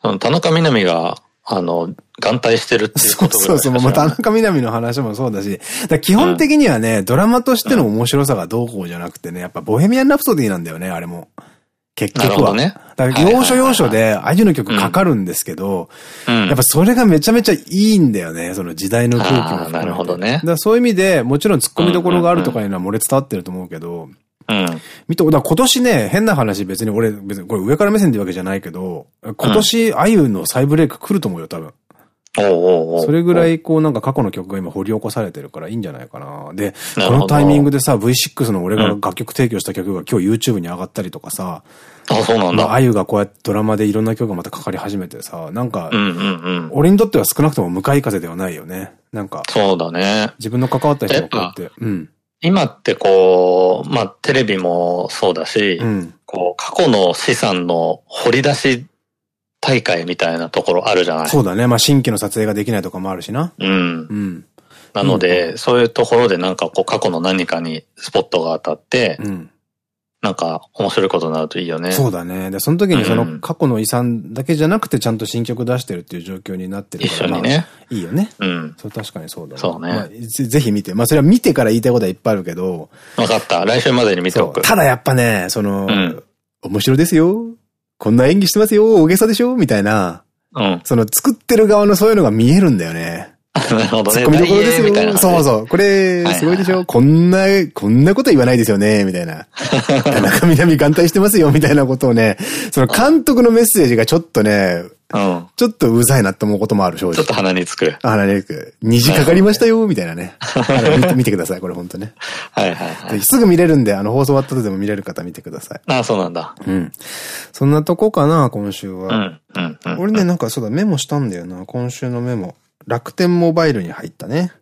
その田中みな実が、あの、眼帯してるっていうことそうそうそう、まあ、田中みな実の話もそうだし、だ基本的にはね、うん、ドラマとしての面白さがどうこうじゃなくてね、やっぱボヘミアン・ラプソディなんだよね、あれも。結局は。ね。だから要所要所で、あゆの曲かかるんですけど、うん、やっぱそれがめちゃめちゃいいんだよね、その時代の空気も。なるほどね。だそういう意味で、もちろん突っ込みどころがあるとかいうのは漏れ伝わってると思うけど、うん。見て、だ今年ね、変な話別に俺、別にこれ上から目線ってわけじゃないけど、今年、あゆの再ブレイク来ると思うよ、多分。それぐらいこうなんか過去の曲が今掘り起こされてるからいいんじゃないかな。で、このタイミングでさ、V6 の俺が楽曲提供した曲が今日 YouTube に上がったりとかさ、あ、そうなんだ。あゆがこうやってドラマでいろんな曲がまたかかり始めてさ、なんか、俺にとっては少なくとも向かい風ではないよね。なんか。そうだね。自分の関わった人がこうやって。うん。今ってこう、まあテレビもそうだし、うん、こう過去の資産の掘り出し大会みたいなところあるじゃないそうだね。まあ新規の撮影ができないとかもあるしな。うん。うん。なので、うん、そういうところでなんかこう過去の何かにスポットが当たって、うん、なんか面白いことになるといいよね。そうだね。で、その時にその過去の遺産だけじゃなくてちゃんと新曲出してるっていう状況になってるから。一緒にね。いいよね。うん。そう、確かにそうだね。そうね。まあ、ぜひ見て。まあそれは見てから言いたいことはいっぱいあるけど。わかった。来週までに見ておく。ただやっぱね、その、うん、面白いですよ。こんな演技してますよ。大げさでしょ？みたいな。うん。その作ってる側のそういうのが見えるんだよね。なるほどね。ツッコミどころですよ。そうそう。これ、すごいでしょ？こんな、こんなこと言わないですよね？みたいな。田中みなみ眼帯してますよ？みたいなことをね、その監督のメッセージがちょっとね、うん、ちょっとうざいなって思うこともある、正直。ちょっと鼻につく。鼻につく。虹かかりましたよ、みたいなね。見て見てください、これ本当ね。はいはいはい。すぐ見れるんで、あの、放送終わった後でも見れる方見てください。ああ、そうなんだ。うん。そんなとこかな、今週は。うん。うん。俺ね、なんかそうだ、メモしたんだよな、今週のメモ。楽天モバイルに入ったね。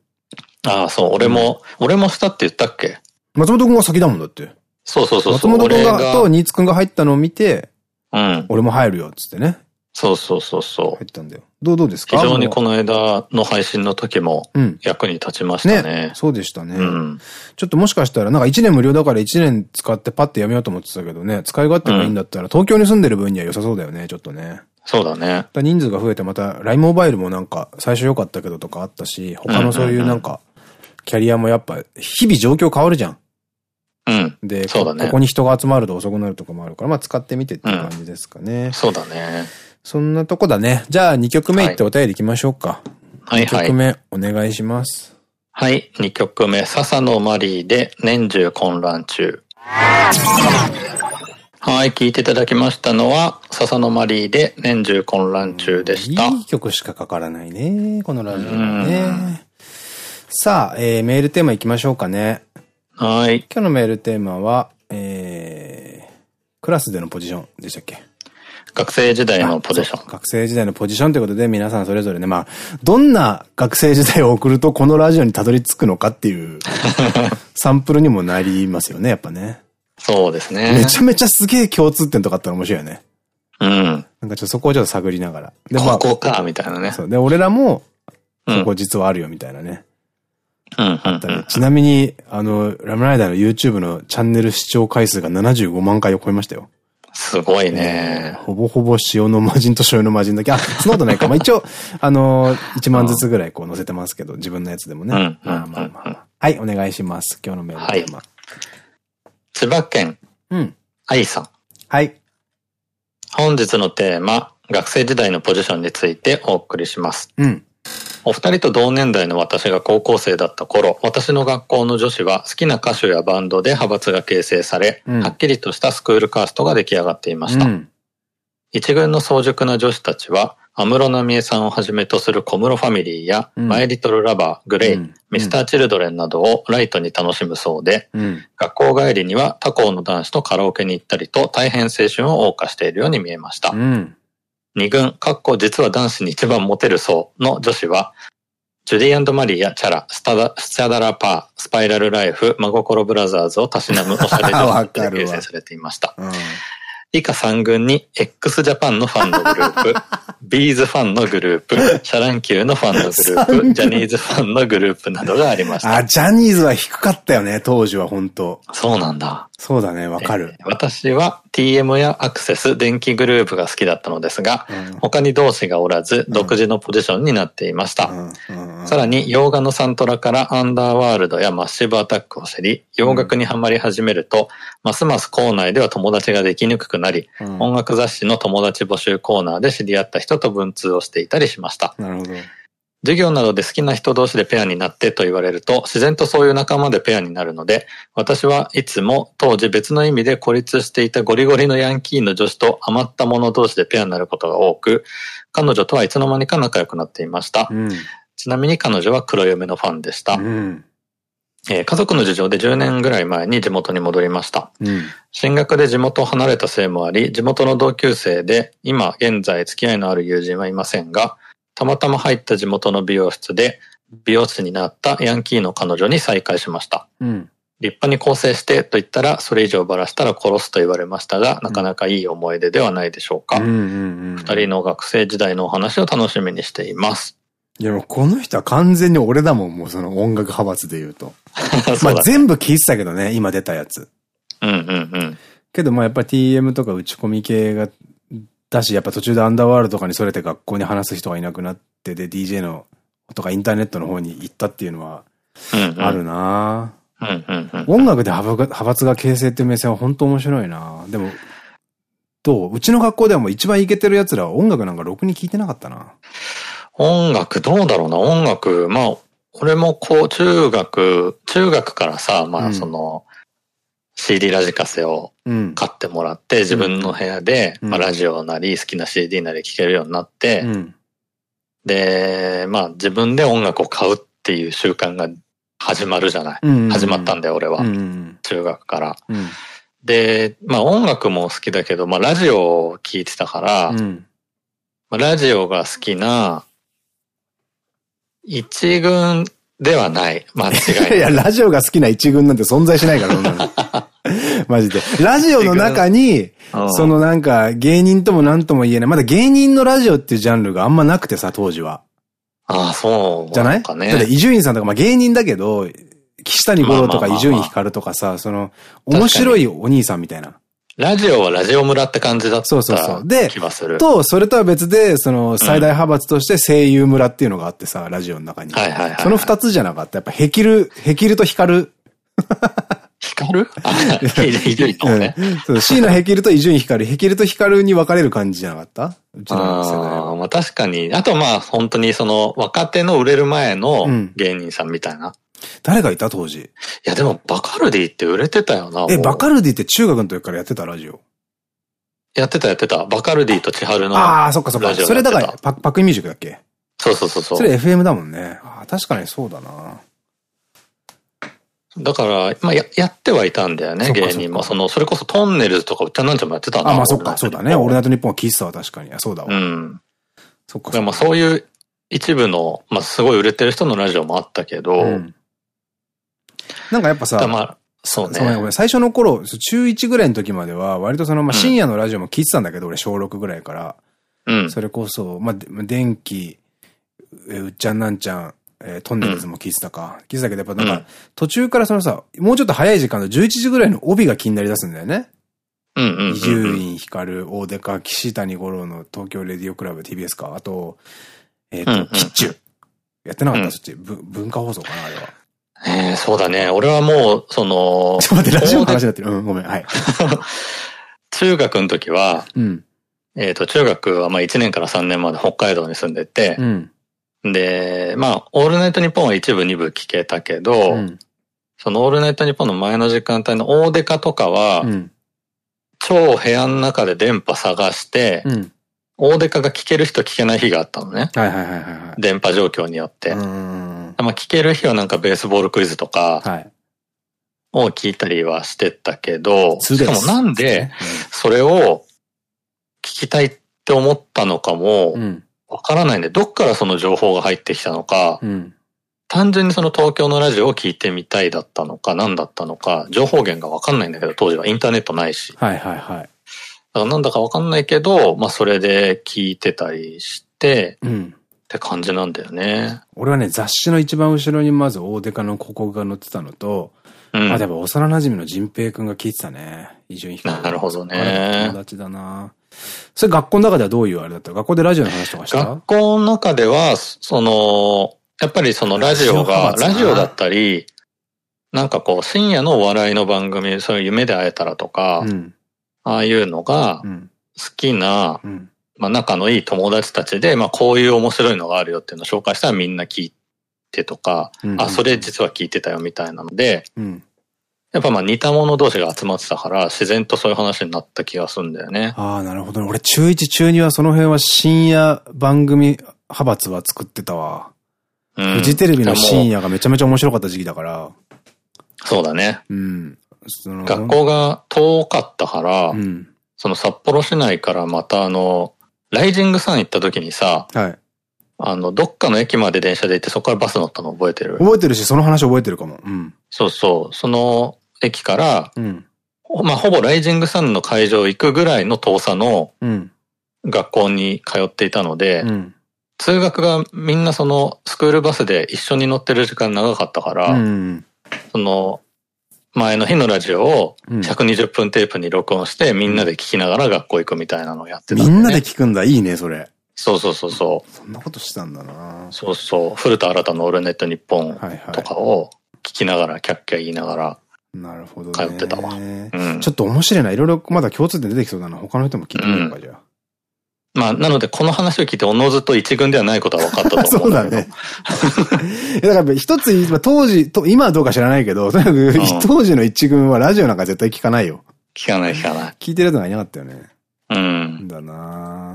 ああ、そう、俺も、うん、俺もしたって言ったっけ？松本くんが先だもんだって。そうそうそう松本くんが、と、新津くんが入ったのを見て、うん。俺も入るよ、っつってね。そうそうそうそう。入ったんだよ。どうどうですか？非常にこの間の配信の時も役に立ちましたね。ねそうでしたね。うん、ちょっともしかしたら、なんか1年無料だから1年使ってパッてやめようと思ってたけどね、使い勝手がいいんだったら、東京に住んでる分には良さそうだよね、ちょっとね。そうだね。だ人数が増えてまた、LINE モバイルもなんか最初良かったけどとかあったし、他のそういうなんか、キャリアもやっぱ、日々状況変わるじゃん。うん。で、ね。ここに人が集まると遅くなるとかもあるから、まあ使ってみてっていう感じですかね。うん、そうだね。そんなとこだね。じゃあ2曲目いってお便り行きましょうか。はい、はい。2曲目お願いします。はい、2曲目、笹野マリーで年中混乱中。はい、聴いていただきましたのは、笹野マリーで年中混乱中でした。いい曲しかかからないね、このラジオはね。さあ、えー、メールテーマ行きましょうかね。はい。今日のメールテーマは、えー、クラスでのポジションでしたっけ？学生時代のポジション。学生時代のポジションということで皆さんそれぞれね、まあ、どんな学生時代を送るとこのラジオにたどり着くのかっていう <laughs> サンプルにもなりますよね、やっぱね。そうですね。めちゃめちゃすげえ共通点とかあったら面白いよね。うん。なんかちょっとそこをちょっと探りながら。で、まあ。ここか、みたいなね。そう。で、俺らも、そこ実はあるよ、みたいなね。うん。あったね。ちなみに、あの、ラムライダーの YouTube のチャンネル視聴回数が75万回を超えましたよ。すごいね、ほぼほぼ塩の魔人と醤油の魔人だけ。あ、そのことないか。まあ一応、あのー、1万ずつぐらいこう載せてますけど、自分のやつでもね。うん。まあまあまあ。はい、お願いします。今日のメールテーマ。はい、千葉県。うん。愛さん。はい。本日のテーマ、学生時代のポジションについてお送りします。うん。お二人と同年代の私が高校生だった頃、私の学校の女子は好きな歌手やバンドで派閥が形成され、うん、はっきりとしたスクールカーストが出来上がっていました。うん、一軍の早熟な女子たちは、安室奈美恵さんをはじめとする小室ファミリーや、うん、マイリトルラバー、グレイ、ミスターチルドレンなどをライトに楽しむそうで、学校帰りには他校の男子とカラオケに行ったりと大変青春を謳歌しているように見えました。二軍、かっこ実は男子に一番モテる層の女子は、ジュディマリーやチャラ、スタダ、スチャダラパー、スパイラルライフ、真心ブラザーズをたしなむ <laughs> おしゃれ女子で形成されていました。以下3軍に x ジャパンのファンのグループ、<laughs> ビーズファンのグループ、シャ乱Q のファンのグループ、ジャニーズファンのグループなどがありました。あ、ジャニーズは低かったよね、当時は本当そうなんだ。そうだね、わかる、えー、私は TM やアクセス、電気グループが好きだったのですが、うん、他に同志がおらず、独自のポジションになっていました。さらに、洋画のサントラからアンダーワールドやマッシブアタックを知り、洋楽にはまり始めると、ますます校内では友達ができにくくなり、うん、音楽雑誌の友達募集コーナーで知り合った人と文通をしていたりしました。なるほど。授業などで好きな人同士でペアになってと言われると、自然とそういう仲間でペアになるので、私はいつも当時別の意味で孤立していたゴリゴリのヤンキーの女子と余った者同士でペアになることが多く、彼女とはいつの間にか仲良くなっていました。うん、ちなみに彼女は黒嫁のファンでした。うんえー、家族の事情で10年ぐらい前に地元に戻りました。うん、進学で地元を離れたせいもあり、地元の同級生で今現在付き合いのある友人はいませんが、たまたま入った地元の美容室で美容室になったヤンキーの彼女に再会しました。うん、立派に構成してと言ったらそれ以上バラしたら殺すと言われましたが、なかなかいい思い出ではないでしょうか。二人の学生時代のお話を楽しみにしています。いや、この人は完全に俺だもん、もうその音楽派閥で言うと。<laughs> まあ全部聞いてたけどね、今出たやつ。うんうんうん。けどまあやっぱ TM とか打ち込み系がだし、やっぱ途中でアンダーワールドとかにそれて学校に話す人がいなくなって、で、DJ の、とかインターネットの方に行ったっていうのは、あるな。音楽で派閥が形成っていう目線は本当面白いな。でも、どう？うちの学校ではもう一番イケてる奴らは音楽なんかろくに聞いてなかったな。音楽どうだろうな。音楽、まあ、俺もこう中学、中学からさ、まあその、CD ラジカセを買ってもらって、自分の部屋で、まあ、ラジオなり好きな CD なり聴けるようになって、で、まあ自分で音楽を買うっていう習慣が始まるじゃない。始まったんだよ、俺は。中学から。で、まあ音楽も好きだけど、まあラジオを聴いてたから、まあ、ラジオが好きな、一軍ではない。間違いない。<laughs> いや、ラジオが好きな一軍なんて存在しないから。<laughs> <laughs> マジで。ラジオの中に、そのなんか芸人とも何とも言えない。まだ芸人のラジオっていうジャンルがあんまなくてさ、当時は。ああ、そう。じゃない？だって伊集院さんとか、まあ芸人だけど、岸谷五郎とか伊集院光とかさ、その、面白いお兄さんみたいな。ラジオはラジオ村って感じだったそうそうそう。で、と、それとは別で、その、最大派閥として声優村っていうのがあってさ、ラジオの中に。はいはいはい。その二つじゃなかった？やっぱ、ヘキル、ヘキルと光る。光る？伊集院のね。そう、C のヘキルと伊集院光る。ヘキルと光るに分かれる感じじゃなかったうちの世代は。あまあ確かに。あとまあ本当にその若手の売れる前の芸人さんみたいな。誰がいた当時。いやでもバカルディって売れてたよな。え、バカルディって中学の時からやってたラジオやってたやってた。バカルディと千春の。ああ、そっかそっか。それだからパパックミュージックだっけそうそうそうそう。それ FM だもんね。ああ、確かにそうだな。だから、まあや、やってはいたんだよね、芸人も。その、それこそトンネルズとかうっちゃんなんちゃんもやってたんだあ、まあそっか、そうだね。オールナイトニッポンは聞いてたわ、確かに。そうだわ。うん。そっか。まあそういう一部の、まあすごい売れてる人のラジオもあったけど、うん、なんかやっぱさ、まあ、そうね。ごめん、最初の頃、中1ぐらいの時までは、割とその、まあ深夜のラジオも聞いてたんだけど、うん、俺小6ぐらいから。うん。それこそ、まあ、電気、うっちゃんなんちゃん、えー、トンネルズも聞いてたか。聞いてたけど、やっぱなんか、途中からそのさ、もうちょっと早い時間の11時ぐらいの帯が気になり出すんだよね。伊集院光、大デカ、岸谷五郎の東京レディオクラブ TBS か。あと、えっ、と、キッチュ。やってなかった、そっち。文化放送かな、あれは。ええー、そうだね。俺はもう、その、ちょっと待って、ラジオの話になってる。うん、ごめん、はい。<laughs> 中学の時は、うん、えっと、中学はまあ1年から3年まで北海道に住んでて、うん、で、まあ、オールナイトニッポンは一部二部聞けたけど、うん、そのオールナイトニッポンの前の時間帯の大デカとかは、うん、超部屋の中で電波探して、うん、大デカが聞ける日と聞けない日があったのね。電波状況によって。まあ聞ける日はなんかベースボールクイズとか、を聞いたりはしてたけど、しかもなんでそれを聞きたいって思ったのかも、うんわからないんで、どっからその情報が入ってきたのか、うん、単純にその東京のラジオを聞いてみたいだったのか、何だったのか、情報源がわかんないんだけど、当時はインターネットないし。はいはいはい。だからなんだかわかんないけど、まあそれで聞いてたりして、うん、って感じなんだよね。俺はね、雑誌の一番後ろにまず大デカの広告が載ってたのと、うん、あ、でも幼馴染の仁平くんが聞いてたね。伊集院光。なるほどね。友達だな。それ学校の中ではどういうあれだった？学校でラジオの話とかした？学校の中では、その、やっぱりそのラジオが、ラジオだったり、なんかこう深夜のお笑いの番組、そういう夢で会えたらとか、うん、ああいうのが好きな、うん、まあ仲のいい友達たちで、まあこういう面白いのがあるよっていうのを紹介したらみんな聞いてとか、うんうん、あ、それ実は聞いてたよみたいなので、うん、やっぱまあ似た者同士が集まってたから自然とそういう話になった気がするんだよね。ああ、なるほど、ね。俺中1中2はその辺は深夜番組派閥は作ってたわ。うん、フジテレビの深夜がめちゃめちゃ面白かった時期だから。そうだね。うん。学校が遠かったから、うん、その札幌市内からまたあの、ライジングさん行った時にさ、はい。あの、どっかの駅まで電車で行ってそこからバス乗ったの覚えてる？覚えてるし、その話覚えてるかも。うん。そうそう。その駅から、うん、まあ、ほぼライジングサンの会場行くぐらいの遠さの、学校に通っていたので、うん、通学がみんなそのスクールバスで一緒に乗ってる時間長かったから、うん、その、前の日のラジオを120分テープに録音してみんなで聞きながら学校行くみたいなのをやってた、ね、みんなで聞くんだ。いいね、それ。そうそうそうそう。そんなことしたんだなそうそう。古田新太のオールネット日本とかを聞きながら、キャッキャ言いながら、なるほど。通ってたわ。うん、ちょっと面白いな。いろいろまだ共通点出てきそうだな。他の人も聞いてみようか、じゃあ。まあ、なので、この話を聞いて、おのずと一軍ではないことは分かったと思う。<laughs> そうだね。<laughs> だから、一つ、当時、今はどうか知らないけど、とにかく、当時の一軍はラジオなんか絶対聞かないよ。聞かない、聞かない。聞いてるやつがいなかったよね。うん。だな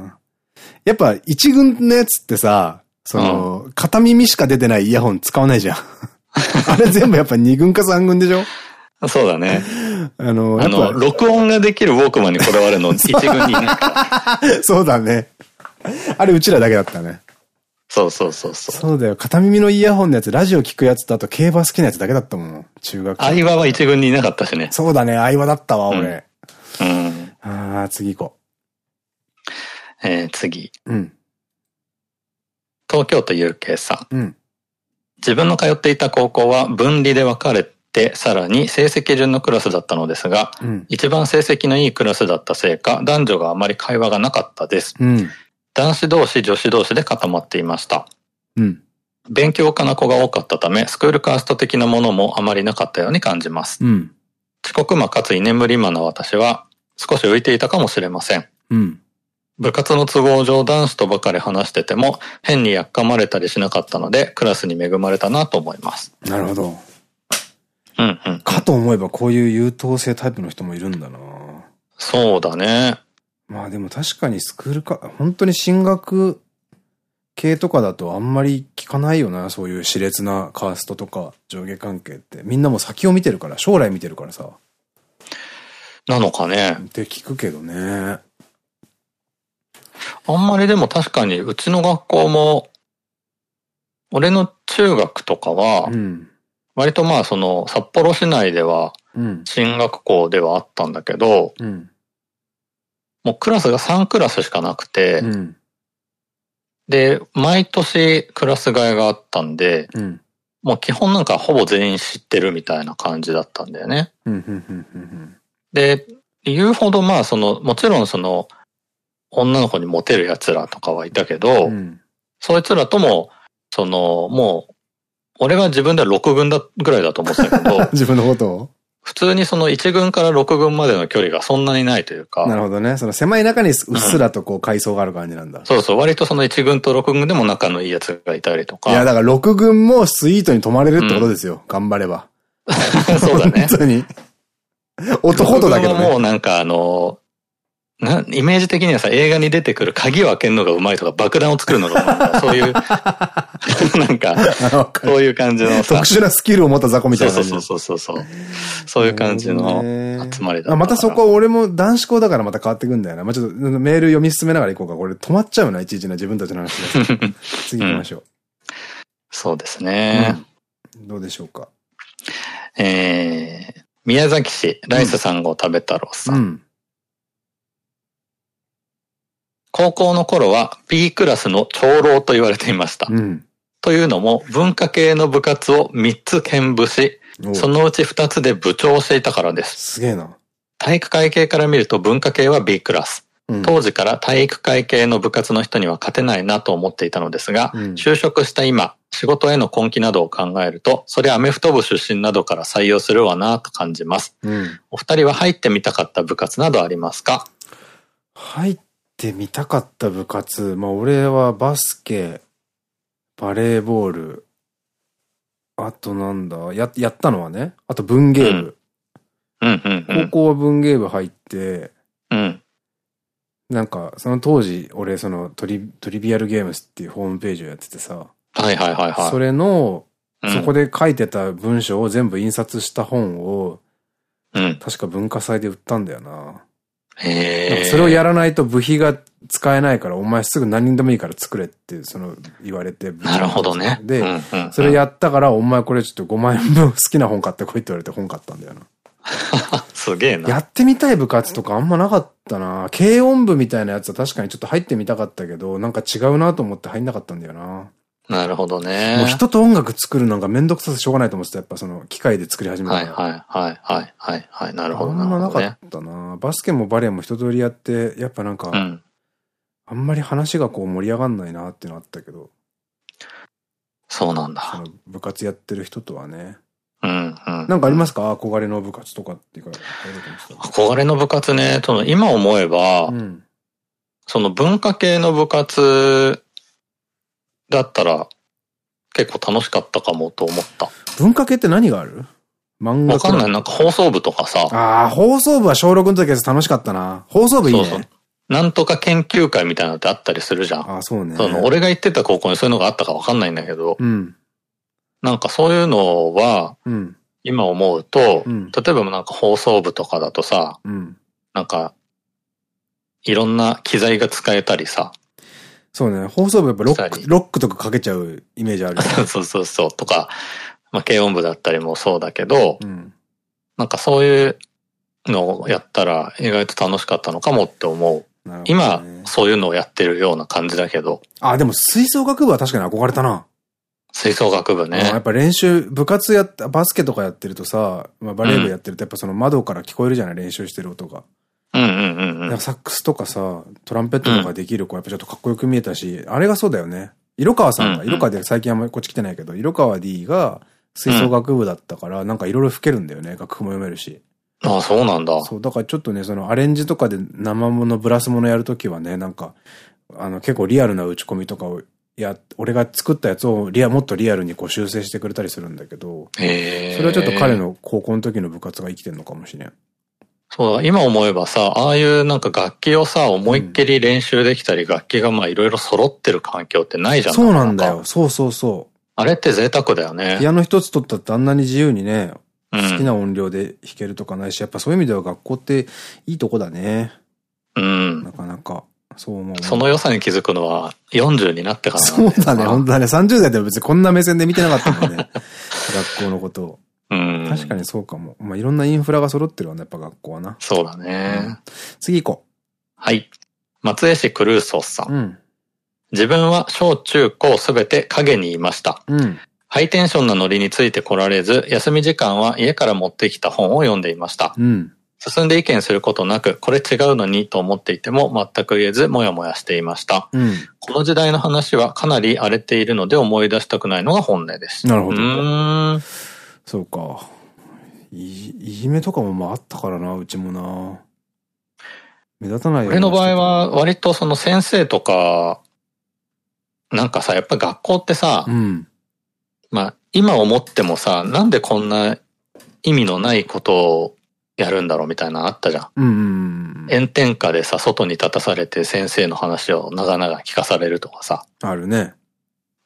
やっぱ、一軍のやつってさ、その、うん、片耳しか出てないイヤホン使わないじゃん。<laughs> あれ全部やっぱ二軍か三軍でしょ？そうだね。あの、あの、録音ができるウォークマンにこだわるの <laughs> 一軍にいないそうだね。あれうちらだけだったね。そうそうそうそう。そうだよ。片耳のイヤホンのやつ、ラジオ聞くやつとあと競馬好きなやつだけだったもん。中学相葉は一軍にいなかったしね。そうだね。相葉だったわ、俺。うん。ああ、次行こう。えー、次。うん。東京都有形さん。うん。自分の通っていた高校は分離で分かれて、さらに成績順のクラスだったのですが、うん、一番成績のいいクラスだったせいか、男女があまり会話がなかったです。うん、男子同士、女子同士で固まっていました。うん、勉強家な子が多かったため、スクールカースト的なものもあまりなかったように感じます。うん、遅刻魔かつ居眠り魔な私は、少し浮いていたかもしれません。うん部活の都合上男子とばかり話してても変にやっかまれたりしなかったのでクラスに恵まれたなと思います。なるほど。うんうん。かと思えばこういう優等生タイプの人もいるんだなそうだね。まあでも確かにスクールか、本当に進学系とかだとあんまり聞かないよな、そういう熾烈なカーストとか上下関係って。みんなも先を見てるから、将来見てるからさ。なのかね。って聞くけどね。あんまりでも確かにうちの学校も、俺の中学とかは、割とまあその札幌市内では進学校ではあったんだけど、うん、もうクラスが3クラスしかなくて、うん、で、毎年クラス替えがあったんで、うん、もう基本なんかほぼ全員知ってるみたいな感じだったんだよね。で、言うほどまあその、もちろんその、女の子にモテる奴らとかはいたけど、うん、そいつらとも、その、もう、俺が自分では6軍だぐらいだと思ってたけど、<laughs> 自分のことを？普通にその1軍から6軍までの距離がそんなにないというか。なるほどね。その狭い中にうっすらとこう階層がある感じなんだ。うん、そうそう。割とその1軍と6軍でも仲のいいやつがいたりとか。いや、だから6軍もスイートに泊まれるってことですよ。うん、頑張れば。<laughs> そうだね。本当に。男とだけどね。もうなんかあの、な、イメージ的にはさ、映画に出てくる鍵を開けるのがうまいとか、爆弾を作るのがうまい <laughs> そういう、<laughs> なんか、そういう感じの特殊なスキルを持った雑魚みたいなそうそうそうそうそう。そういう感じの集まりだあ。またそこ俺も男子校だからまた変わってくんだよな。まあ、ちょっとメール読み進めながら行こうか。これ止まっちゃうな、いちいちな自分たちの話 <laughs> 次行きましょう、うん。そうですね、うん、どうでしょうか？えー、宮崎市、ライス3号食べ太郎さん。うん高校の頃は B クラスの長老と言われていました。うん、というのも文化系の部活を3つ兼部し、そのうち2つで部長をしていたからです。すげえな。体育会系から見ると文化系は B クラス。うん、当時から体育会系の部活の人には勝てないなと思っていたのですが、うん、就職した今、仕事への根気などを考えると、それアメフト部出身などから採用するわなと感じます。うん、お二人は入ってみたかった部活などありますか？入っってみたかった部活。まあ俺はバスケ、バレーボール、あとなんだ、や、やったのはね。あと文芸部。高校は文芸部入って、うん。なんか、その当時、俺、そのトリ、トリビアルゲームスっていうホームページをやっててさ。はいはいはいはい。それの、そこで書いてた文章を全部印刷した本を、うん。確か文化祭で売ったんだよな。へえ。それをやらないと部費が使えないから、お前すぐ何でもいいから作れって、その、言われて。<laughs> なるほどね。で、それやったから、お前これちょっと5万円分好きな本買ってこいって言われて本買ったんだよな。<laughs> すげえな。やってみたい部活とかあんまなかったな。軽音部みたいなやつは確かにちょっと入ってみたかったけど、なんか違うなと思って入んなかったんだよな。なるほどね。もう人と音楽作るのがめんどくささしょうがないと思ってた。やっぱその機械で作り始めたはいはいはいはいはいはい。なるほど。あんまなかったな。バスケもバレーも一通りやって、やっぱなんか、うん、あんまり話がこう盛り上がんないなってのあったけど。そうなんだ。部活やってる人とはね。うんうん。なんかありますか憧れの部活とかっていうか。憧れの部活ね、その今思えば、うん、その文化系の部活だったら結構楽しかったかもと思った。文化系って何がある？漫画わかんない。なんか放送部とかさ。ああ、放送部は小6の時は楽しかったな。放送部いいね。そうそう。なんとか研究会みたいなのってあったりするじゃん。ああ、そうね。その、俺が行ってた高校にそういうのがあったかわかんないんだけど。うん。なんかそういうのは、うん、今思うと、うん、例えばなんか放送部とかだとさ、うん、なんか、いろんな機材が使えたりさ。そうね。放送部やっぱロック、ロックとかかけちゃうイメージある、ね。<laughs> そうそうそう。とか、まあ、軽音部だったりもそうだけど、うん、なんかそういうのをやったら意外と楽しかったのかもって思う。ね、今、そういうのをやってるような感じだけど。あ、でも吹奏楽部は確かに憧れたな。吹奏楽部ね。やっぱ練習、部活やった、バスケとかやってるとさ、まあ、バレー部やってるとやっぱその窓から聞こえるじゃない、練習してる音が。うんうんうんうん。サックスとかさ、トランペットとかできる子やっぱちょっとかっこよく見えたし、あれがそうだよね。色川さんが、色川で最近あんまりこっち来てないけど、色川 D が吹奏楽部だったから、なんかいろいろ吹けるんだよね。楽譜も読めるし。ああ、そうなんだ。そう、だからちょっとね、そのアレンジとかで生もの、ブラスものやるときはね、なんか、あの、結構リアルな打ち込みとかをや、俺が作ったやつをリア、もっとリアルにこう修正してくれたりするんだけど、それはちょっと彼の高校の時の部活が生きてるのかもしれん。そうだ、今思えばさ、ああいうなんか楽器をさ、思いっきり練習できたり、うん、楽器がまあいろいろ揃ってる環境ってないじゃん。そうなんだよ。そうそうそう。あれって贅沢だよね。ピアノ一つ取ったってあんなに自由にね、好きな音量で弾けるとかないし、やっぱそういう意味では学校っていいとこだね。うん。なかなか。そう思う。その良さに気づくのは40になってからそうだね、本当だね。30代でも別にこんな目線で見てなかったもんね。<laughs> 学校のことを。うん。確かにそうかも。まあ、いろんなインフラが揃ってるわね、やっぱ学校はな。そうだね。うん、次行こう。はい。松江市クルーソーさん。うん。自分は小中高すべて影にいました。うん。ハイテンションなノリについて来られず、休み時間は家から持ってきた本を読んでいました。うん。進んで意見することなく、これ違うのにと思っていても全く言えず、もやもやしていました。うん、この時代の話はかなり荒れているので思い出したくないのが本音です。なるほど。うんそうか。い、いじめとかもまああったからな、うちもな。目立たない俺の場合は割とその先生とか、なんかさ、やっぱ学校ってさ、うん、まあ今思ってもさ、なんでこんな意味のないことをやるんだろうみたいなのあったじゃん。炎天下でさ、外に立たされて先生の話を長々聞かされるとかさ。あるね。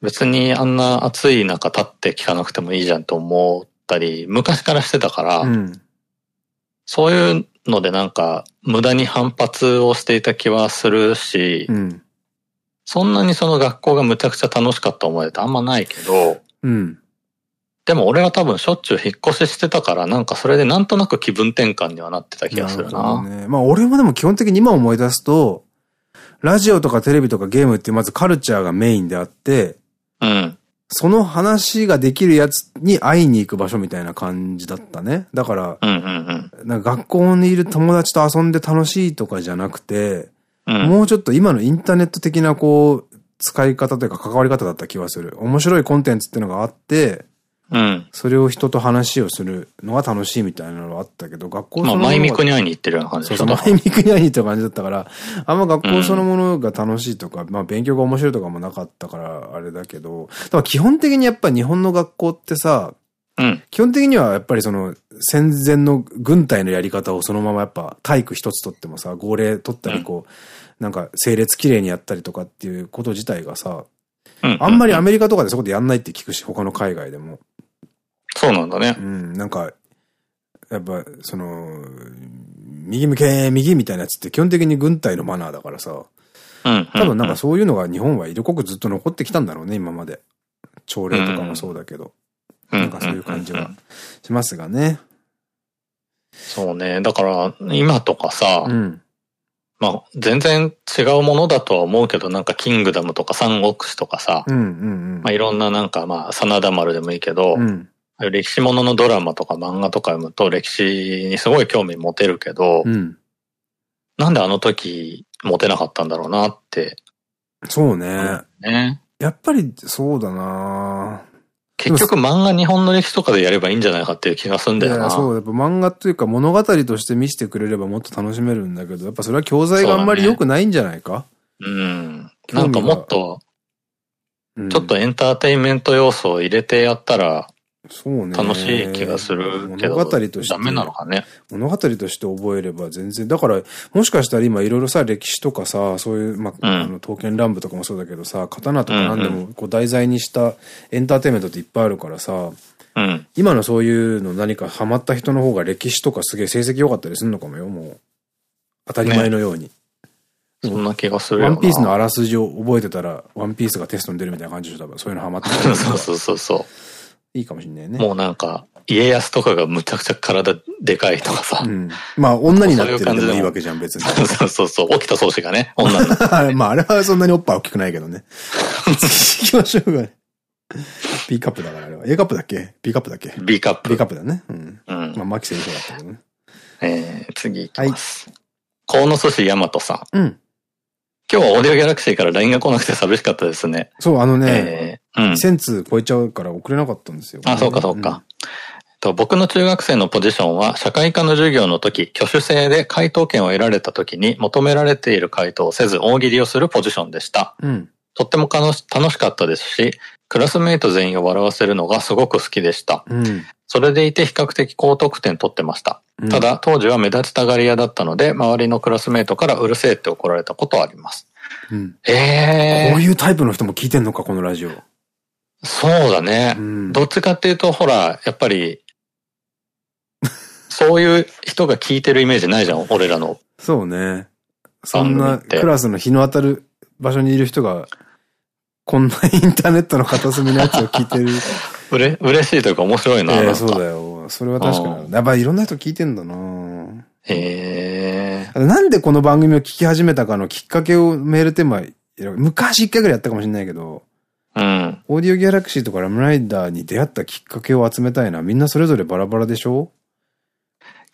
別にあんな暑い中立って聞かなくてもいいじゃんと思ったり、昔からしてたから、うん、そういうのでなんか無駄に反発をしていた気はするし、うん、そんなにその学校がむちゃくちゃ楽しかった思いってあんまないけど、うん、でも俺は多分しょっちゅう引っ越ししてたから、なんかそれでなんとなく気分転換にはなってた気がするな。ね、まあ俺もでも基本的に今思い出すと、ラジオとかテレビとかゲームってまずカルチャーがメインであって、うん。その話ができるやつに会いに行く場所みたいな感じだったね。だから、なんか学校にいる友達と遊んで楽しいとかじゃなくて、うん、もうちょっと今のインターネット的なこう、使い方というか関わり方だった気はする。面白いコンテンツっていうのがあって、うん。それを人と話をするのが楽しいみたいなのはあったけど、学校そのまあ、マイミクに会いに行ってるような感じ。そうそう、マイミクに会いに行ってる感じだったから、あんま学校そのものが楽しいとか、うん、まあ勉強が面白いとかもなかったから、あれだけど、基本的にやっぱ日本の学校ってさ、うん、基本的にはやっぱりその戦前の軍隊のやり方をそのままやっぱ体育一つとってもさ、号令取ったりこう、うん、なんか整列綺麗にやったりとかっていうこと自体がさ、あんまりアメリカとかでそこでやんないって聞くし、他の海外でも。そうなんだね。うん、なんか、やっぱ、その、右向け、右みたいなやつって基本的に軍隊のマナーだからさ。多分なんかそういうのが日本は色濃くずっと残ってきたんだろうね、今まで。朝礼とかもそうだけど。なんかそういう感じはしますがね。そうね。だから、今とかさ、うん、まあ、全然違うものだとは思うけど、なんか、キングダムとか三国志とかさ、まあ、いろんななんか、まあ、真田丸でもいいけど、うん、歴史もののドラマとか漫画とか読むと歴史にすごい興味持てるけど、うん、なんであの時持てなかったんだろうなって。そうね。ね。やっぱりそうだな結局漫画日本の歴史とかでやればいいんじゃないかっていう気がするんだよな。そう、やっぱ漫画というか物語として見せてくれればもっと楽しめるんだけど、やっぱそれは教材があんまり良くないんじゃないか？う、ね、うん。なんかもっと、ちょっとエンターテインメント要素を入れてやったら、そうね。楽しい気がするけど。物語として。ダメなのかね。物語として覚えれば全然。だから、もしかしたら今いろいろさ、歴史とかさ、そういう、まあ、うん、あの、刀剣乱舞とかもそうだけどさ、刀とか何でもこう題材にしたエンターテインメントっていっぱいあるからさ、うん、今のそういうの何かハマった人の方が歴史とかすげえ成績良かったりするのかもよ、もう。当たり前のように。ねそんな気がするよワンピースのあらすじを覚えてたら、ワンピースがテストに出るみたいな感じでしょ、多分。そういうのハマってた。<laughs> そうそうそうそう。いいかもしんないね。もうなんか、家康とかがむちゃくちゃ体でかいとかさ。うん、まあ、女になってるでもいいわけじゃん、別に。そうそうそう。起きた宗師がね、女に <laughs> まあ、あれはそんなにおっぱい大きくないけどね。行きましょうかね。B カップだからあれは。A カップだっけ ?B カップだっけ ?B カップ。B カップだね。うん。うん、まあ、マキセルそうだったけどね。えー、次行きます。はい。河野寿司大和さん。うん。今日はオーディオギャラクシーから LINE が来なくて寂しかったですね。そう、あのね、え。1000通超えちゃうから送れなかったんですよ。あ、そうかそうか。と僕の中学生のポジションは社会科の授業の時、挙手制で回答権を得られた時に求められている回答をせず大喜利をするポジションでした。うん、とっても楽しかったですし、クラスメイト全員を笑わせるのがすごく好きでした。うん、それでいて比較的高得点取ってました。ただ、当時は目立ちたがり屋だったので、周りのクラスメイトからうるせえって怒られたことはあります。うん、ええー。こういうタイプの人も聞いてんのか、このラジオ。そうだね。うん、どっちかっていうと、ほら、やっぱり、<laughs> そういう人が聞いてるイメージないじゃん、俺らの。そうね。そんなクラスの日の当たる場所にいる人が、こんなインターネットの片隅のやつを聞いてる。<laughs> うれ、嬉しいというか面白いな。ええ、そうだよ。それは確かに。やっぱいろんな人聞いてんだなへえ。なんでこの番組を聞き始めたかのきっかけをメールテーマ、昔一回ぐらいやったかもしれないけど、うん。オーディオギャラクシーとかラムライダーに出会ったきっかけを集めたいな。みんなそれぞれバラバラでしょ？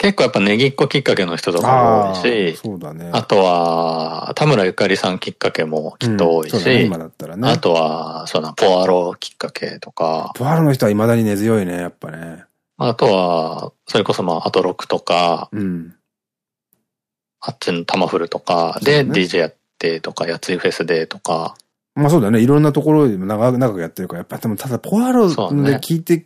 結構やっぱネギっ子きっかけの人とかも多いし、そうだね。あとは、田村ゆかりさんきっかけもきっと多いし、うんね、今だったらね。あとは、そうな、ポアロきっかけとか。ポアロの人は未だに根強いね、やっぱね。あとは、それこそまあ、アトロックとか、うん、あっちのタマフルとかで DJ やってとか、やついフェスでとか。まあそうだよね。いろんなところでも長くやってるから、やっぱでもただポアロで聞いて、ね、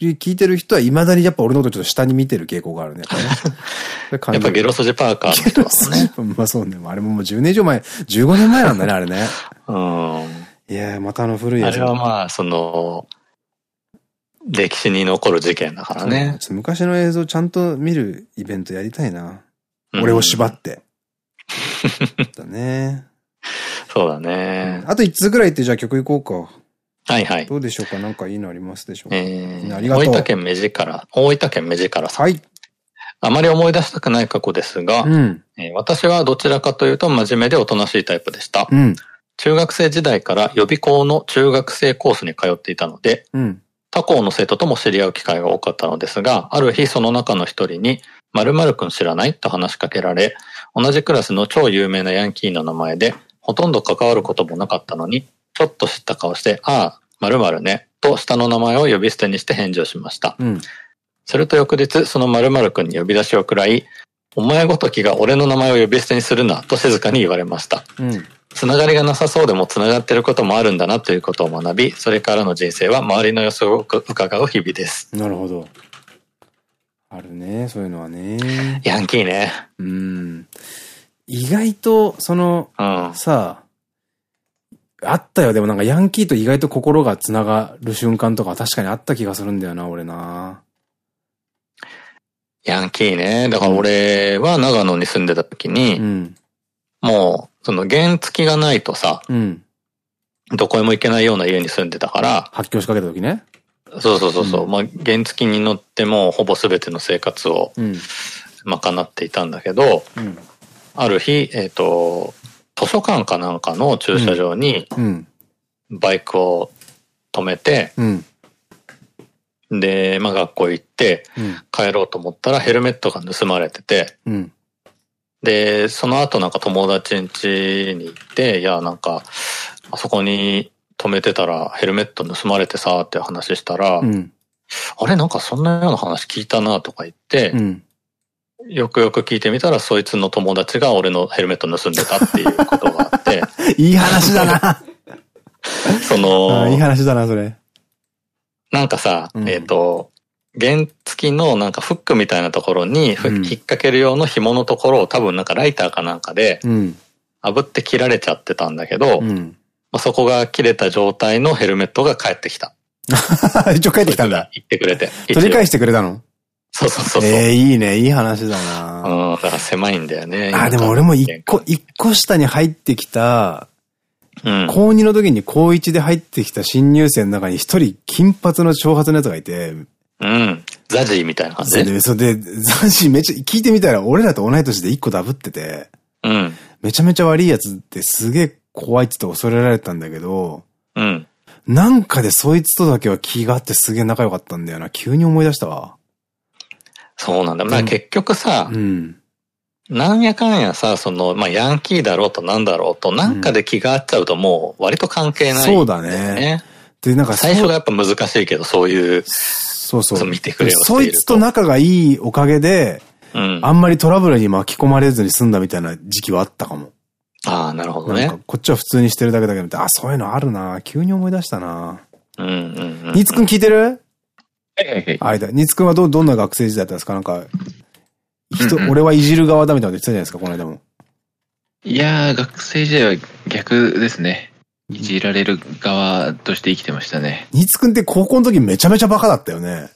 聞いてる人は未だにやっぱ俺のことちょっと下に見てる傾向があるね。<laughs> やっぱゲロソジパーカー、ゲロソジパー、まあそうね。あれももう10年以上前、15年前なんだね、あれね。うん。いやまたあの古いやつ。あれはまあ、その、歴史に残る事件だからね。昔の映像ちゃんと見るイベントやりたいな。俺を縛って。<laughs> だね。そうだね。あと1つぐらいってじゃあ曲いこうか。はいはい。どうでしょうか？何かいいのありますでしょうか？えー、ありがとう。大分県目力、大分県目力さん。はい。あまり思い出したくない過去ですが、うん、えー、私はどちらかというと真面目でおとなしいタイプでした。うん、中学生時代から予備校の中学生コースに通っていたので、うん、他校の生徒とも知り合う機会が多かったのですが、ある日その中の一人に、〇〇くん知らない？と話しかけられ、同じクラスの超有名なヤンキーの名前で、ほとんど関わることもなかったのに、ちょっと知った顔して、ああ、〇〇ね、と下の名前を呼び捨てにして返事をしました。うん。すると翌日、その〇〇くんに呼び出しを食らい、お前ごときが俺の名前を呼び捨てにするな、と静かに言われました。うん。つながりがなさそうでもつながってることもあるんだなということを学び、それからの人生は周りの様子を伺う日々です。なるほど。あるね、そういうのはね。ヤンキーね。うん。意外と、その、うん。さあ、あったよ。でもなんかヤンキーと意外と心が繋がる瞬間とか確かにあった気がするんだよな、俺な。ヤンキーね。だから俺は長野に住んでた時に、うん。もう、その原付がないとさ、うん。どこへも行けないような家に住んでたから、発狂しかけた時ね。そうそうそうそう、うんまあ原付に乗ってもほぼ全ての生活をうん。賄っていたんだけど、うん。ある日、えっ、と、図書館かなんかの駐車場にうん。バイクを止めて、うん。で、まあ学校行ってうん。帰ろうと思ったらヘルメットが盗まれてて、うん。で、その後なんか友達ん家に行って、いや、なんか、あそこに止めてたらヘルメット盗まれてさって話したら、うん。あれなんかそんなような話聞いたなとか言って、うん。よくよく聞いてみたらそいつの友達が俺のヘルメット盗んでたっていうことがあって、<laughs> いい話だな。<laughs> そあのいい、話だな、それ。なんかさ、うんえっ、と、原付のなんかフックみたいなところに、ふうん引っ掛ける用の紐のところを多分なんかライターかなんかでうん。炙って切られちゃってたんだけど、うん。まあ、そこが切れた状態のヘルメットが返ってきた。<laughs> 一応帰ってきたんだ。言ってくれて。取り返ししてくれたの？そうそうそう。ええ、いいね。いい話だな。うん、だから狭いんだよね。あ、でも俺も一個、一個下に入ってきた、うん。高2の時に高1で入ってきた新入生の中に一人金髪の長髪のやつがいて、うん。ザジーみたいな感じで、それで、斬新めっちゃ、聞いてみたら俺らと同い年で一個ダブってて、うん。めちゃめちゃ悪いやつってすげえ怖いって言って恐れられたんだけど、うん。なんかでそいつとだけは気があってすげえ仲良かったんだよな。急に思い出したわ。そうなんだ。まあうん結局さ、うん。なんやかんやさ、その、まあヤンキーだろうとなんだろうと、なんかで気が合っちゃうともう割と関係ない、そうだね。で、なんか最初がやっぱ難しいけど、そういう、そうそう。そう見てくれよそいつと仲がいいおかげで、うん。あんまりトラブルに巻き込まれずに済んだみたいな時期はあったかも。ああ、なるほどねなんか。こっちは普通にしてるだけだけど、あ、そういうのあるな急に思い出したなうんうんうん。ニーツくん聞いてる？はいはいはい。あいだ。ニーツくんはど、どんな学生時代だったんですか？なんか、人、うんうん俺はいじる側だみたいなこと言ってたじゃないですか、この間も。いやー、学生時代は逆ですね。いじられる側として生きてましたね。ニーツくんって高校の時めちゃめちゃバカだったよね。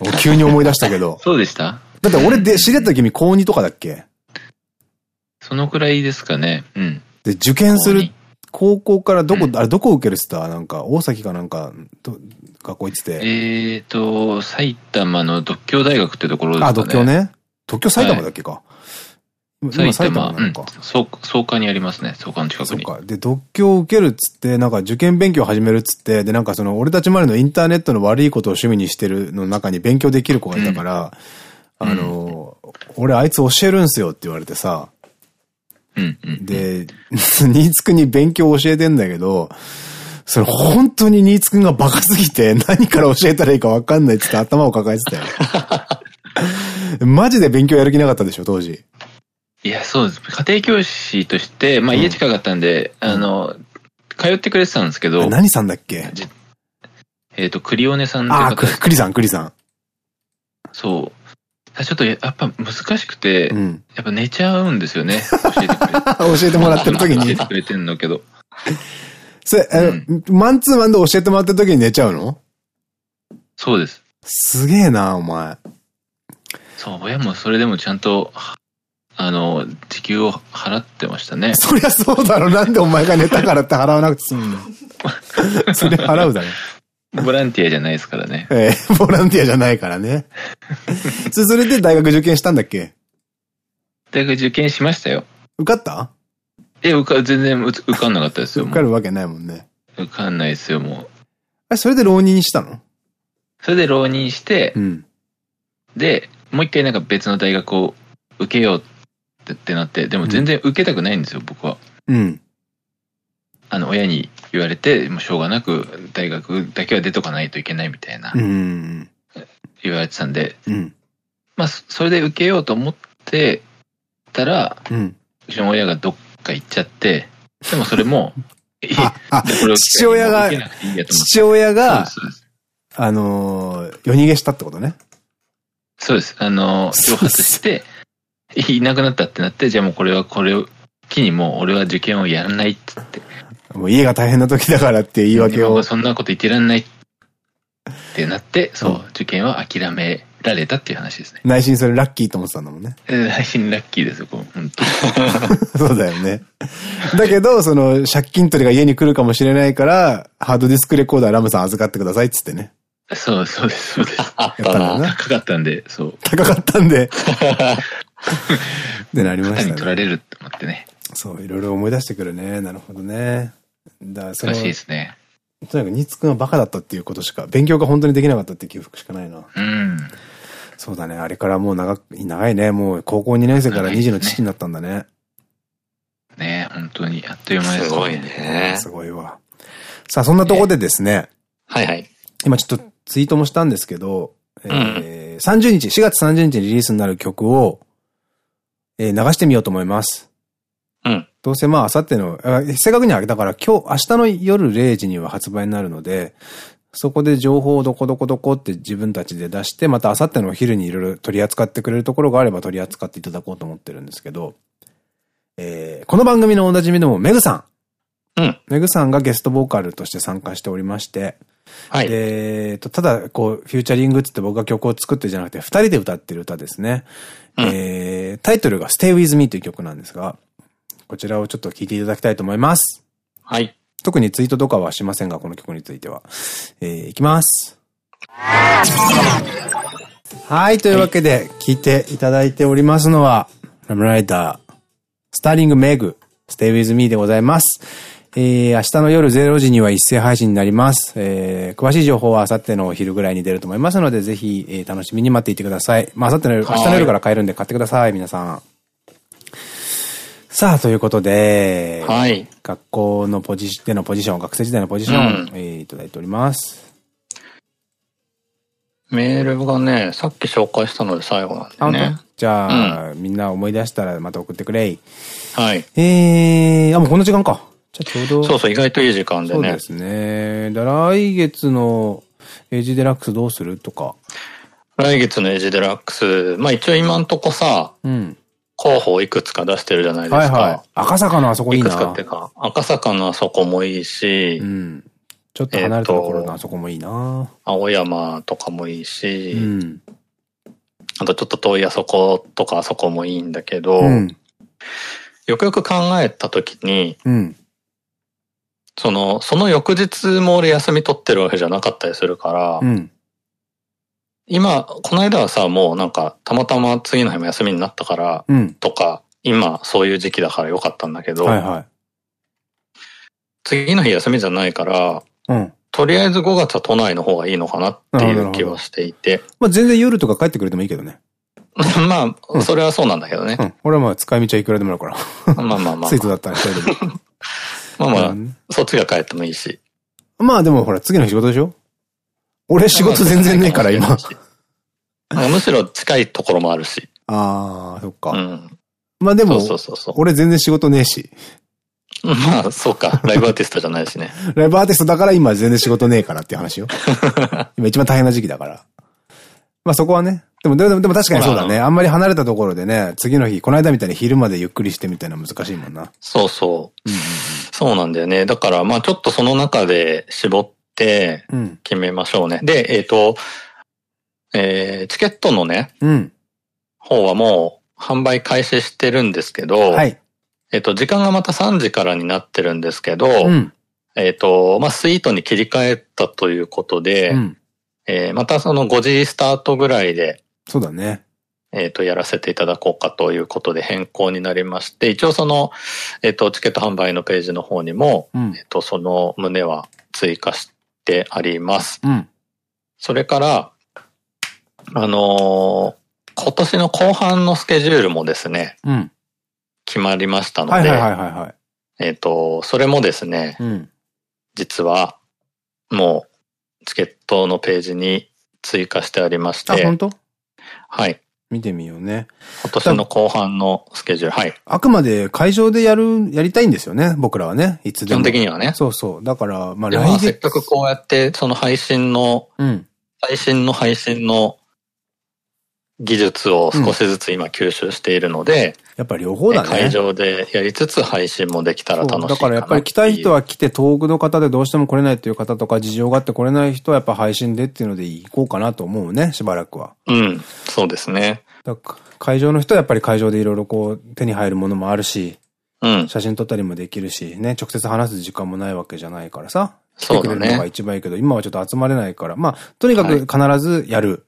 俺 <laughs> 急に思い出したけど。そうでした？だって俺で知り合った時君高2とかだっけ？そのくらいですかね。うん。で、受験する高校からどこ、うんあれどこ受けるっつったなんか、大崎かなんか、ど学校行ってて。えーと、埼玉の独協大学ってところですかね。あ、独協。ね。独協埼玉だっけか。今埼埼玉、なのか。。そう創価にありますね。創価の近くに。そっか。で、独協受けるっつって、なんか受験勉強始めるっつって、で、なんかその、俺たちまでのインターネットの悪いことを趣味にしてるの中に勉強できる子がいたから、うんあの、俺あいつ教えるんすよって言われてさ。で、ニーツくんに勉強教えてんだけど、それ本当にニーツくんがバカすぎて何から教えたらいいか分かんないっつって頭を抱えてたよ。<laughs> マジで勉強やる気なかったでしょ、当時。いや、そうです。家庭教師として、まあうん家近かったんで、あの、通ってくれてたんですけど、何さんだっけ？じえっと、クリオネさんあクリさん、クリさん。そう。ちょっとやっぱ難しくて、うん。やっぱ寝ちゃうんですよね。<laughs> 教えてくれて。教えてもらってる時に教えて。くれてんのけど。それ、えマンツーマンで教えてもらってる時に寝ちゃうの？そうです。すげえな、お前。そう、親もそれでもちゃんと、あの、時給を払ってましたね。そりゃそうだろ。なんでお前が寝たからって払わなくて済むんだよ。それ払うだろ。ボランティアじゃないですからね。<laughs> えーボランティアじゃないからね。そ <laughs> それで大学受験したんだっけ？大学受験しましたよ。受かった？え、受か、全然受受かんなかったですよ。受かるわけないもんね。受かんないですよ、もう。え、それで浪人したの？それで浪人してう、ん。で、もう一回なんか別の大学を受けようってってなって、でも全然受けたくないんですよ、僕は。うん。あの、親に言われて、もうしょうがなく大学だけは出とかないといけないみたいな、言われてたんで、うん、まあ、それで受けようと思ってたら、うん、うちの親がどっか行っちゃって、でもそれも、<laughs> <laughs> 父親が、父親が、あのー、夜逃げしたってことね。そうです。あのー、蒸発して、<laughs> いなくなったってなって、じゃあもうこれはこれを機にもう俺は受験をやらないっつって。もう家が大変な時だからって言い訳を。そんなこと言ってらんないってなって、そう、受験は諦められたっていう話ですね。内心それラッキーと思ってたんだもんね。内心ラッキーですよ、本当 <laughs> そうだよね。だけど、その、借金取りが家に来るかもしれないから、ハードディスクレコーダーラムさん預かってくださいっつってね。そう、そうです、そうです。あったな。高かったんで、そう。高かったんで。<laughs> ってなりましたね。取られるって思ってね。そう、いろいろ思い出してくるね。なるほどね。だそらしいですね。とにかく、ニーツくんはバカだったっていうことしか、勉強が本当にできなかったっていう記憶しかないな。うん。そうだね。あれからもう長長いね。もう高校2年生から2児の父になったんだね。ね本当に、あっという間ですごいね。すごいわ。さあ、そんなとこでですね。はいはい。今ちょっとツイートもしたんですけど、えー、30日、4月30日にリリースになる曲を、えー、流してみようと思います。うん。どうせまあ、あさっての、正確には、だから今日、明日の夜0時には発売になるので、そこで情報をどこどこどこって自分たちで出して、また明後日のお昼にいろいろ取り扱ってくれるところがあれば取り扱っていただこうと思ってるんですけど、えー、この番組のおなじみでもメグさん。うん。メグさんがゲストボーカルとして参加しておりまして、はい。えと、ただ、こう、フューチャリングってって僕が曲を作ってじゃなくて、二人で歌ってる歌ですね。うん、えー、タイトルが Stay With Me という曲なんですが、こちらをちょっと聴いていただきたいと思います。はい。特にツイートとかはしませんが、この曲については。えー、いきます。はい、というわけで、聴いていただいておりますのは、ラムライダー、スターリングメグ、Stay With Me でございます。えー、明日の夜0時には一斉配信になります。えー、詳しい情報は明後日のお昼ぐらいに出ると思いますので、ぜひ、えー、楽しみに待っていてください。まあ、明後日の夜、明日の夜から買えるんで買ってください、皆さん。さあ、ということで、はい。学校のポジでのポジション、学生時代のポジション、うん、えー、いただいております。メールがね、さっき紹介したので最後なんでね。じゃあ、うん、みんな思い出したらまた送ってくれ。はい。えー、あ、もうこの時間か。じゃあちょうど。そうそう、意外といい時間でね。そうですね。来月の AGデラックスどうする？とか。来月の AGデラックス、まあ一応今んとこさ、うん。候補いくつか出してるじゃないですか。はいはい。赤坂のあそこいいな。いくつかっていうか、赤坂のあそこもいいし、うん。ちょっと離れたところのあそこもいいな。青山とかもいいし、うん。あとちょっと遠いあそことかあそこもいいんだけど、うん、よくよく考えたときに、うん、その、その翌日も俺休み取ってるわけじゃなかったりするから、うん、今、この間はさ、もうなんか、たまたま次の日も休みになったから、うん、とか、今そういう時期だからよかったんだけど、はいはい、次の日休みじゃないから、うん、とりあえず5月は都内の方がいいのかなっていう気はしていて。まあ全然夜とか帰ってくれてもいいけどね。まあ、それはそうなんだけどね。うん、俺はまあ使い道はいくらでもあるから。まあまあまあ。スイートだったら一人でも。まあまあ、そっちが帰ってもいいし。まあでもほら、次の仕事でしょ俺仕事全然ねえから今。<laughs> むしろ近いところもあるし。ああ、そっか。うん。まあでも、そうそうそう。俺全然仕事ねえし。<laughs> まあ、そうか。ライブアーティストじゃないしね。<laughs> ライブアーティストだから今全然仕事ねえからっていう話よ。今一番大変な時期だから。まあそこはね。でも、でも、でも確かにそうだね。あんまり離れたところでね、次の日、この間みたいに昼までゆっくりしてみたいな難しいもんな。そうそう。そうなんだよね。だから、まあちょっとその中で絞って決めましょうね。うん、で、えっ、ー、と、えー、チケットのね、うん、方はもう販売開始してるんですけど、はい。えっと、時間がまた3時からになってるんですけど、うん、えっと、まあ、スイートに切り替えたということで、うん、えー、またその5時スタートぐらいで、そうだね。えっと、やらせていただこうかということで変更になりまして、一応その、えっと、チケット販売のページの方にも、うん、えっと、その旨は追加してあります。うん、それから、あのー、今年の後半のスケジュールもですね、うん、決まりましたので。えっと、それもですね、うん、実は、もう、チケットのページに追加してありまして。はい。見てみようね。今年の後半のスケジュール、はい。あくまで会場でやる、やりたいんですよね、僕らはね。いつでも。基本的にはね。そうそう。だから、まあ来月。せっかくこうやって、その配信の、うん、配信の配信の技術を少しずつ今吸収しているので、やっぱり両方だね。会場でやりつつ配信もできたら楽しいだからやっぱり来たい人は来て遠くの方でどうしても来れないっていう方とか事情があって来れない人はやっぱ配信でっていうので行こうかなと思うね、しばらくは。うん、そうですね。会場の人はやっぱり会場でいろいろこう手に入るものもあるし、うん、写真撮ったりもできるし、ね、直接話す時間もないわけじゃないからさ。来てくれるのが一番いいけど、今はちょっと集まれないから、まあ、とにかく必ずやる。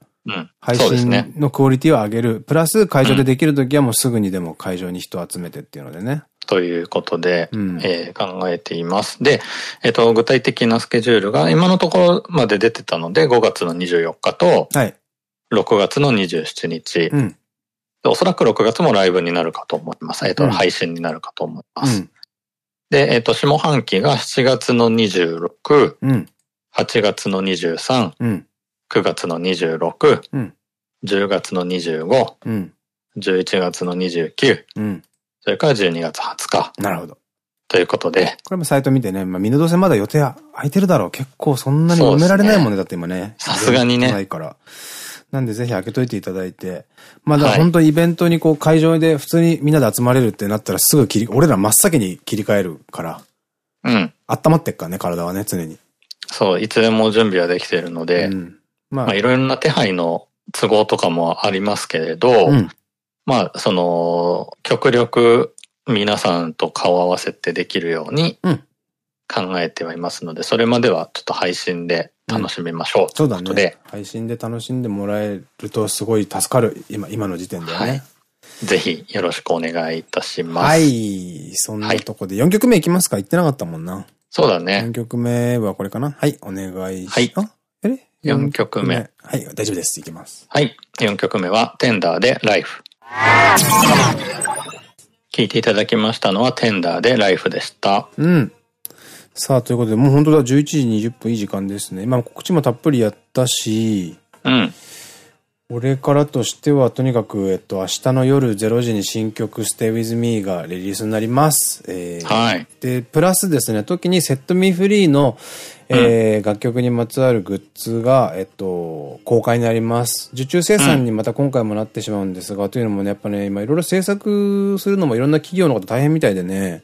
配信のクオリティを上げる。プラス会場でできるときはもうすぐにでも会場に人を集めてっていうのでね。ということで、うん、えー、考えています。で、えっ、ー、と、具体的なスケジュールが今のところまで出てたので、5月の24日と、はい、6月の27日、うん、おそらく6月もライブになるかと思います。えっ、ー、と、うん、配信になるかと思います。うん、で、えっ、と、下半期が7月の26、うん、8月の23、うん9月の26、うん、10月の25、うん、11月の29、うん、それから12月20日。なるほど。ということで。これもサイト見てね、まあ、ミヌドセまだ予定空いてるだろう。結構そんなに埋められないもんね、だって今ね。さすがにね。ないから。なんでぜひ開けといていただいて。まだ本当イベントにこう会場で普通にみんなで集まれるってなったらすぐ切り、俺ら真っ先に切り替えるから。うん。温まってっからね、体はね、常に。そう、いつでも準備はできてるので、うん、まあ、いろいろな手配の都合とかもありますけれど、うん、まあ、その、極力皆さんと顔合わせてできるように考えてはいますので、それまではちょっと配信で楽しみましょう、うん、そうだね。配信で楽しんでもらえるとすごい助かる、今、今の時点ではね。はいぜひよろしくお願いいたします。はい。そんなとこで4曲目いきますか？言ってなかったもんな。そうだね。4曲目はこれかな？はい、お願いします。はい。あれ？4曲目。はい、大丈夫です。いきます。はい。4曲目は、テンダーでライフ。<laughs> 聞いていただきましたのは、テンダーでライフでした。うん。さあ、ということで、もう本当だ、11時20分いい時間ですね。まあ、告知もたっぷりやったし、うん。俺からとしては、とにかく、えっと、明日の夜0時に新曲 Stay With Me がリリースになります。えー、はい。で、プラスですね、時に Set Me Free の、えー、楽曲にまつわるグッズが、えっと、公開になります。受注生産にまた今回もなってしまうんですが、うん、というのもね、やっぱね、今いろいろ制作するのもいろんな企業の方大変みたいでね、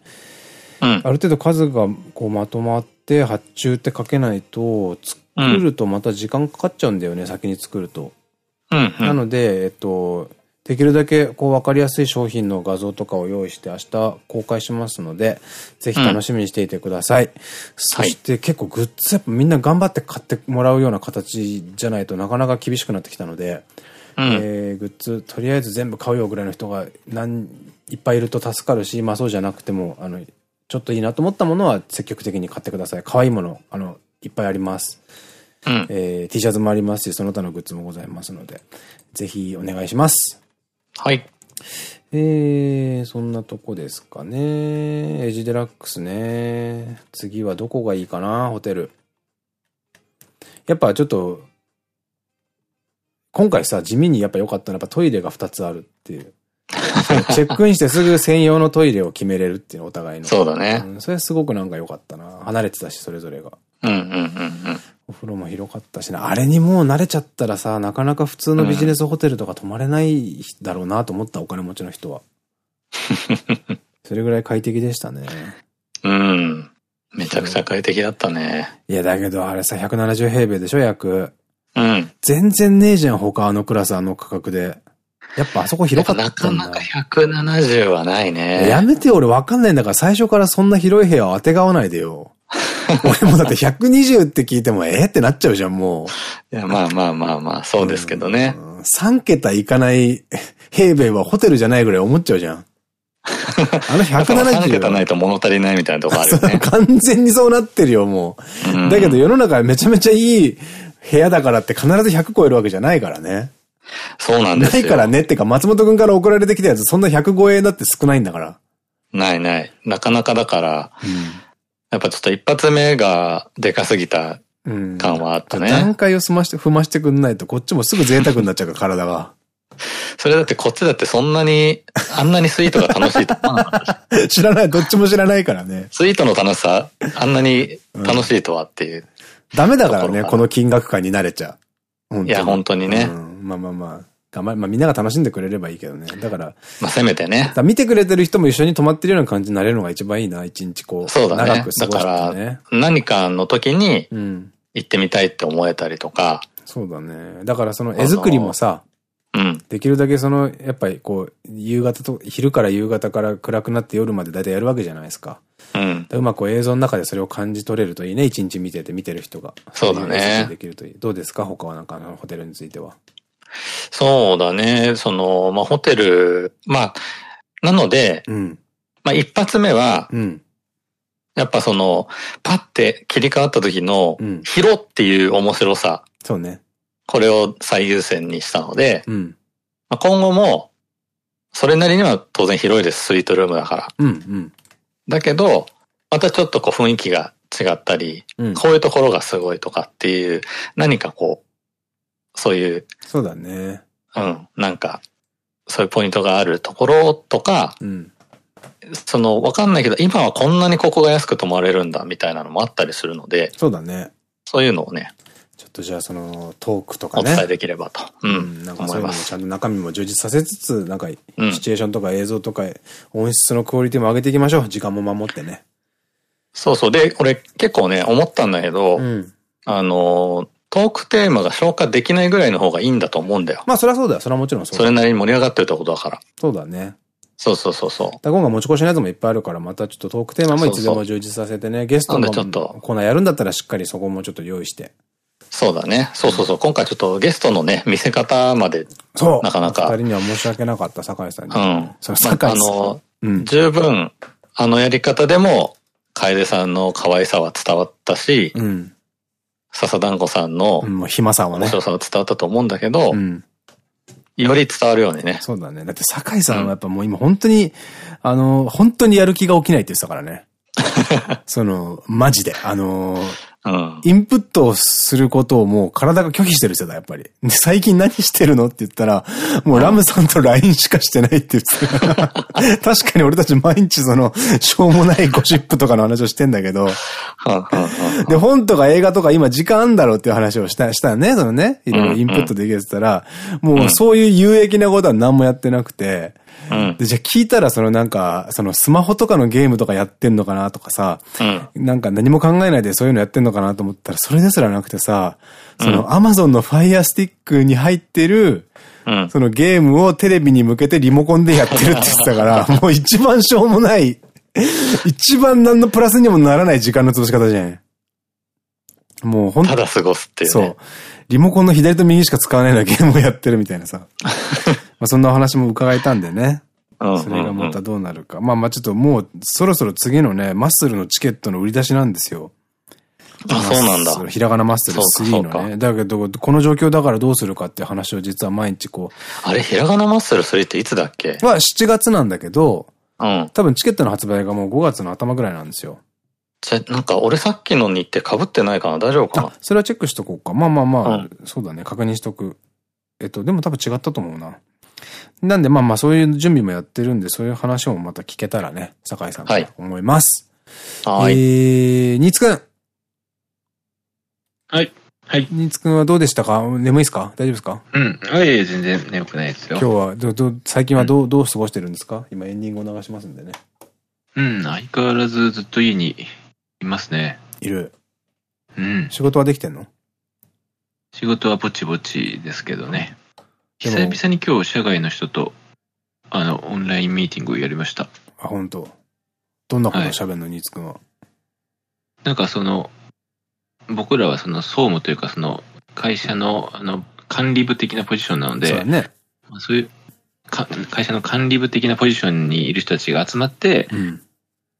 うん、ある程度数がこうまとまって発注ってかけないと、作るとまた時間かかっちゃうんだよね、先に作ると。なので、えっと、できるだけこう分かりやすい商品の画像とかを用意して明日公開しますので、ぜひ楽しみにしていてください。うん、そして結構グッズやっぱみんな頑張って買ってもらうような形じゃないとなかなか厳しくなってきたので、うん、えー、グッズとりあえず全部買うよぐらいの人が何、いっぱいいると助かるし、まあそうじゃなくても、あの、ちょっといいなと思ったものは積極的に買ってください。可愛いもの、あの、いっぱいあります。うん、えー、T シャツもありますし、その他のグッズもございますので、ぜひお願いします。はい。えー、そんなとこですかね。エジデラックスね。次はどこがいいかな、ホテル。やっぱちょっと、今回さ、地味にやっぱ良かったのはやっぱトイレが2つあるっていう。<laughs> チェックインしてすぐ専用のトイレを決めれるっていうのお互いの。そうだね、うん。それすごくなんか良かったな。離れてたし、それぞれが。うんうんうんうん。お風呂も広かったしな。あれにもう慣れちゃったらさ、なかなか普通のビジネスホテルとか泊まれないだろうなと思った、お金持ちの人は。<laughs> それぐらい快適でしたね。うん。めちゃくちゃ快適だったね。いや、だけどあれさ、170平米でしょ、約。うん。全然ねえじゃん、他あのクラス、あの価格で。やっぱあそこ広かった。なかなか170はないね。やめて俺わかんないんだから最初からそんな広い部屋を当てがわないでよ。<laughs> 俺もだって120って聞いてもええってなっちゃうじゃん、もう。いや、まあまあまあまあ、そうですけどね。うん、3桁いかない平米はホテルじゃないぐらい思っちゃうじゃん。あの170。3桁ないと物足りないみたいなとこあるよね。<laughs> 完全にそうなってるよ、もう。うん、だけど世の中めちゃめちゃいい部屋だからって必ず100超えるわけじゃないからね。そうなんですよ。ないからねってか、松本くんから送られてきたやつ、そんな100超えだって少ないんだから。ないない。なかなかだから、うんやっぱちょっと一発目がでかすぎた感はあったね。段階を済まして、踏ましてくんないと、こっちもすぐ贅沢になっちゃうから、体が。<laughs> それだってこっちだってそんなに、あんなにスイートが楽しいと <laughs> 知らない、どっちも知らないからね。スイートの楽しさ、あんなに楽しいとはっていう、うん。ダメだからね、この金額感に慣れちゃう。いや、本当にね。うん、まあまあまあ。頑張まあみんなが楽しんでくれればいいけどね。だから。まあせめてね。見てくれてる人も一緒に泊まってるような感じになれるのが一番いいな、一日こう。そうだね。長く過ごして、ね、だから、何かの時に、行ってみたいって思えたりとか。そうだね。だからその絵作りもさ、うん。できるだけその、やっぱりこう、夕方と、昼から夕方から暗くなって夜まで大体やるわけじゃないですか。うん。うまく映像の中でそれを感じ取れるといいね。一日見てて、見てる人が。そうだね。できるといい。どうですか？他はなんかのホテルについては。そうだね。その、まあ、ホテル、まあ、なので、うん、まあ、一発目は、うん、やっぱその、パッて切り替わった時の、ヒロっていう面白さ。そうね。これを最優先にしたので、うん、まあ今後も、それなりには当然広いです、スイートルームだから。うんうん、だけど、またちょっとこう雰囲気が違ったり、うん、こういうところがすごいとかっていう、何かこう、そういう。そうだね。うん、なんか、そういうポイントがあるところとか、うん、その、わかんないけど、今はこんなにここが安く泊まれるんだみたいなのもあったりするので、そうだね。そういうのをね、とじゃあそのトークとかね。お伝えできればと。うん。なんかそういうのもちゃんと中身も充実させつつ、なんかシチュエーションとか映像とか音質のクオリティも上げていきましょう。時間も守ってね。そうそう。で、俺結構ね、思ったんだけど、うん、あの、トークテーマが消化できないぐらいの方がいいんだと思うんだよ。まあそれはそうだよ。それはもちろんそうそれなりに盛り上がってるってことだから。そうだね。そうそうそうそう。今回持ち越しのやつもいっぱいあるから、またちょっとトークテーマもいつでも充実させてね、ゲストのコーナーやるんだったらしっかりそこもちょっと用意して。そうだね。そうそうそう。今回ちょっとゲストのね、見せ方まで、そう。なかなか。二人には申し訳なかった、酒井さんに。うん。その酒井さん。まあ、あの、うん、十分、あのやり方でも、楓さんの可愛さは伝わったし、うん。笹団子さんの、うん、もう暇さはね。面白さは伝わったと思うんだけど、うん。より伝わるようにね。そうだね。だって酒井さんはやっぱもう今本当に、あの、本当にやる気が起きないって言ってたからね。<laughs> その、マジで。あのうん、インプットをすることをもう体が拒否してる人だ、やっぱり。で、最近何してるのって言ったら、もうラムさんと LINE しかしてないって言ってた。<laughs> 確かに俺たち毎日その、しょうもないゴシップとかの話をしてんだけど。で、本とか映画とか今時間あんだろうっていう話をした、したよね、そのね。いろいろインプットできるって言ったら、もうそういう有益なことは何もやってなくて、で、じゃあ聞いたら、そのなんか、そのスマホとかのゲームとかやってんのかなとかさ、うん、なんか何も考えないでそういうのやってんのかなと思ったら、それですらなくてさ、そのアマゾンのファイアスティックに入ってる、うん、そのゲームをテレビに向けてリモコンでやってるって言ってたから、<laughs> もう一番しょうもない、一番何のプラスにもならない時間の潰し方じゃん。もう本当ただ過ごすっていう、ね、そう。リモコンの左と右しか使わないようなゲームをやってるみたいなさ。<laughs> まあそんなお話も伺えたんでね。それがまたどうなるか。まあまあちょっともうそろそろ次のね、マッスルのチケットの売り出しなんですよ。あ、そうなんだ。ひらがなマッスル3のね。だけど、この状況だからどうするかっていう話を実は毎日こう。あれ、ひらがなマッスル3っていつだっけ？は7月なんだけど、うん。多分チケットの発売がもう5月の頭ぐらいなんですよ。じゃ、なんか俺さっきの日程被ってないかな？大丈夫かな？それはチェックしとこうか。まあまあまあ、うん、そうだね。確認しとく。えっと、でも多分違ったと思うな。なんでまあまあそういう準備もやってるんで、そういう話もまた聞けたらね、酒井さんと思います。はい。えー、ニーツくん。はい。はい。ニーツくんはどうでしたか？眠いですか？大丈夫ですか？うん。はい、全然眠くないですよ。今日は、ど、ど、最近はどう、うん、どう過ごしてるんですか？今エンディングを流しますんでね。うん、相変わらずずっと家にいますね。いる。うん。仕事はできてんの？仕事はぼちぼちですけどね。久々に今日社外の人と、あの、オンラインミーティングをやりました。あ、本当。どんなこと喋るの、新津くんは？なんかその、僕らはその総務というかその会社のあの管理部的なポジションなので、そうね。そういう会社の管理部的なポジションにいる人たちが集まって、うん、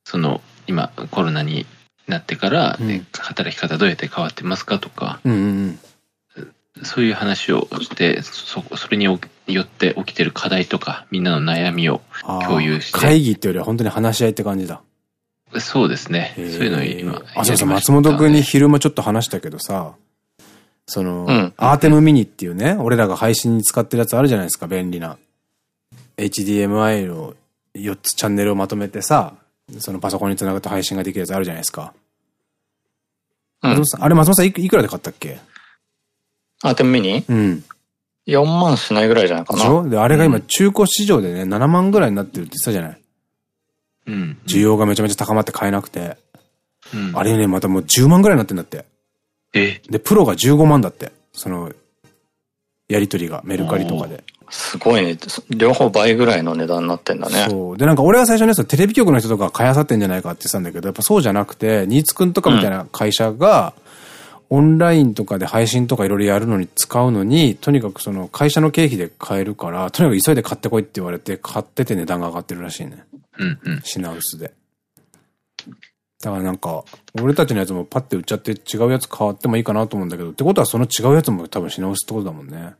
その今コロナになってから、ね、うん、働き方どうやって変わってますかとか、うんうんうんそういう話をして、そ、それによって起きてる課題とか、みんなの悩みを共有して。会議っていうよりは本当に話し合いって感じだ。そうですね。そういうの今。あ、そうそう、松本くんに昼間ちょっと話したけどさ、その、うん、アーテムミニっていうね、俺らが配信に使ってるやつあるじゃないですか、便利な。HDMI の4つチャンネルをまとめてさ、そのパソコンにつなぐと配信ができるやつあるじゃないですか。うん、あれ松本さんいくらで買ったっけ？アーテムミニ？うん。4万しないぐらいじゃないかな。でしょで、あれが今中古市場でね、7万ぐらいになってるって言ってたじゃない？うん。需要がめちゃめちゃ高まって買えなくて。うん。あれね、またもう10万ぐらいになってんだって。え？で、プロが15万だって。その、やりとりがメルカリとかで。すごいね。両方倍ぐらいの値段になってんだね。そう。で、なんか俺は最初のやつテレビ局の人とか買いあさってんじゃないかって言ってたんだけど、やっぱそうじゃなくて、新津くんとかみたいな会社が、オンラインとかで配信とかいろいろやるのに使うのに、とにかくその会社の経費で買えるから、とにかく急いで買ってこいって言われて、買ってて値段が上がってるらしいね。うんうん。品薄で。だからなんか、俺たちのやつもパッて売っちゃって違うやつ買ってもいいかなと思うんだけど、ってことはその違うやつも多分品薄ってことだもんね。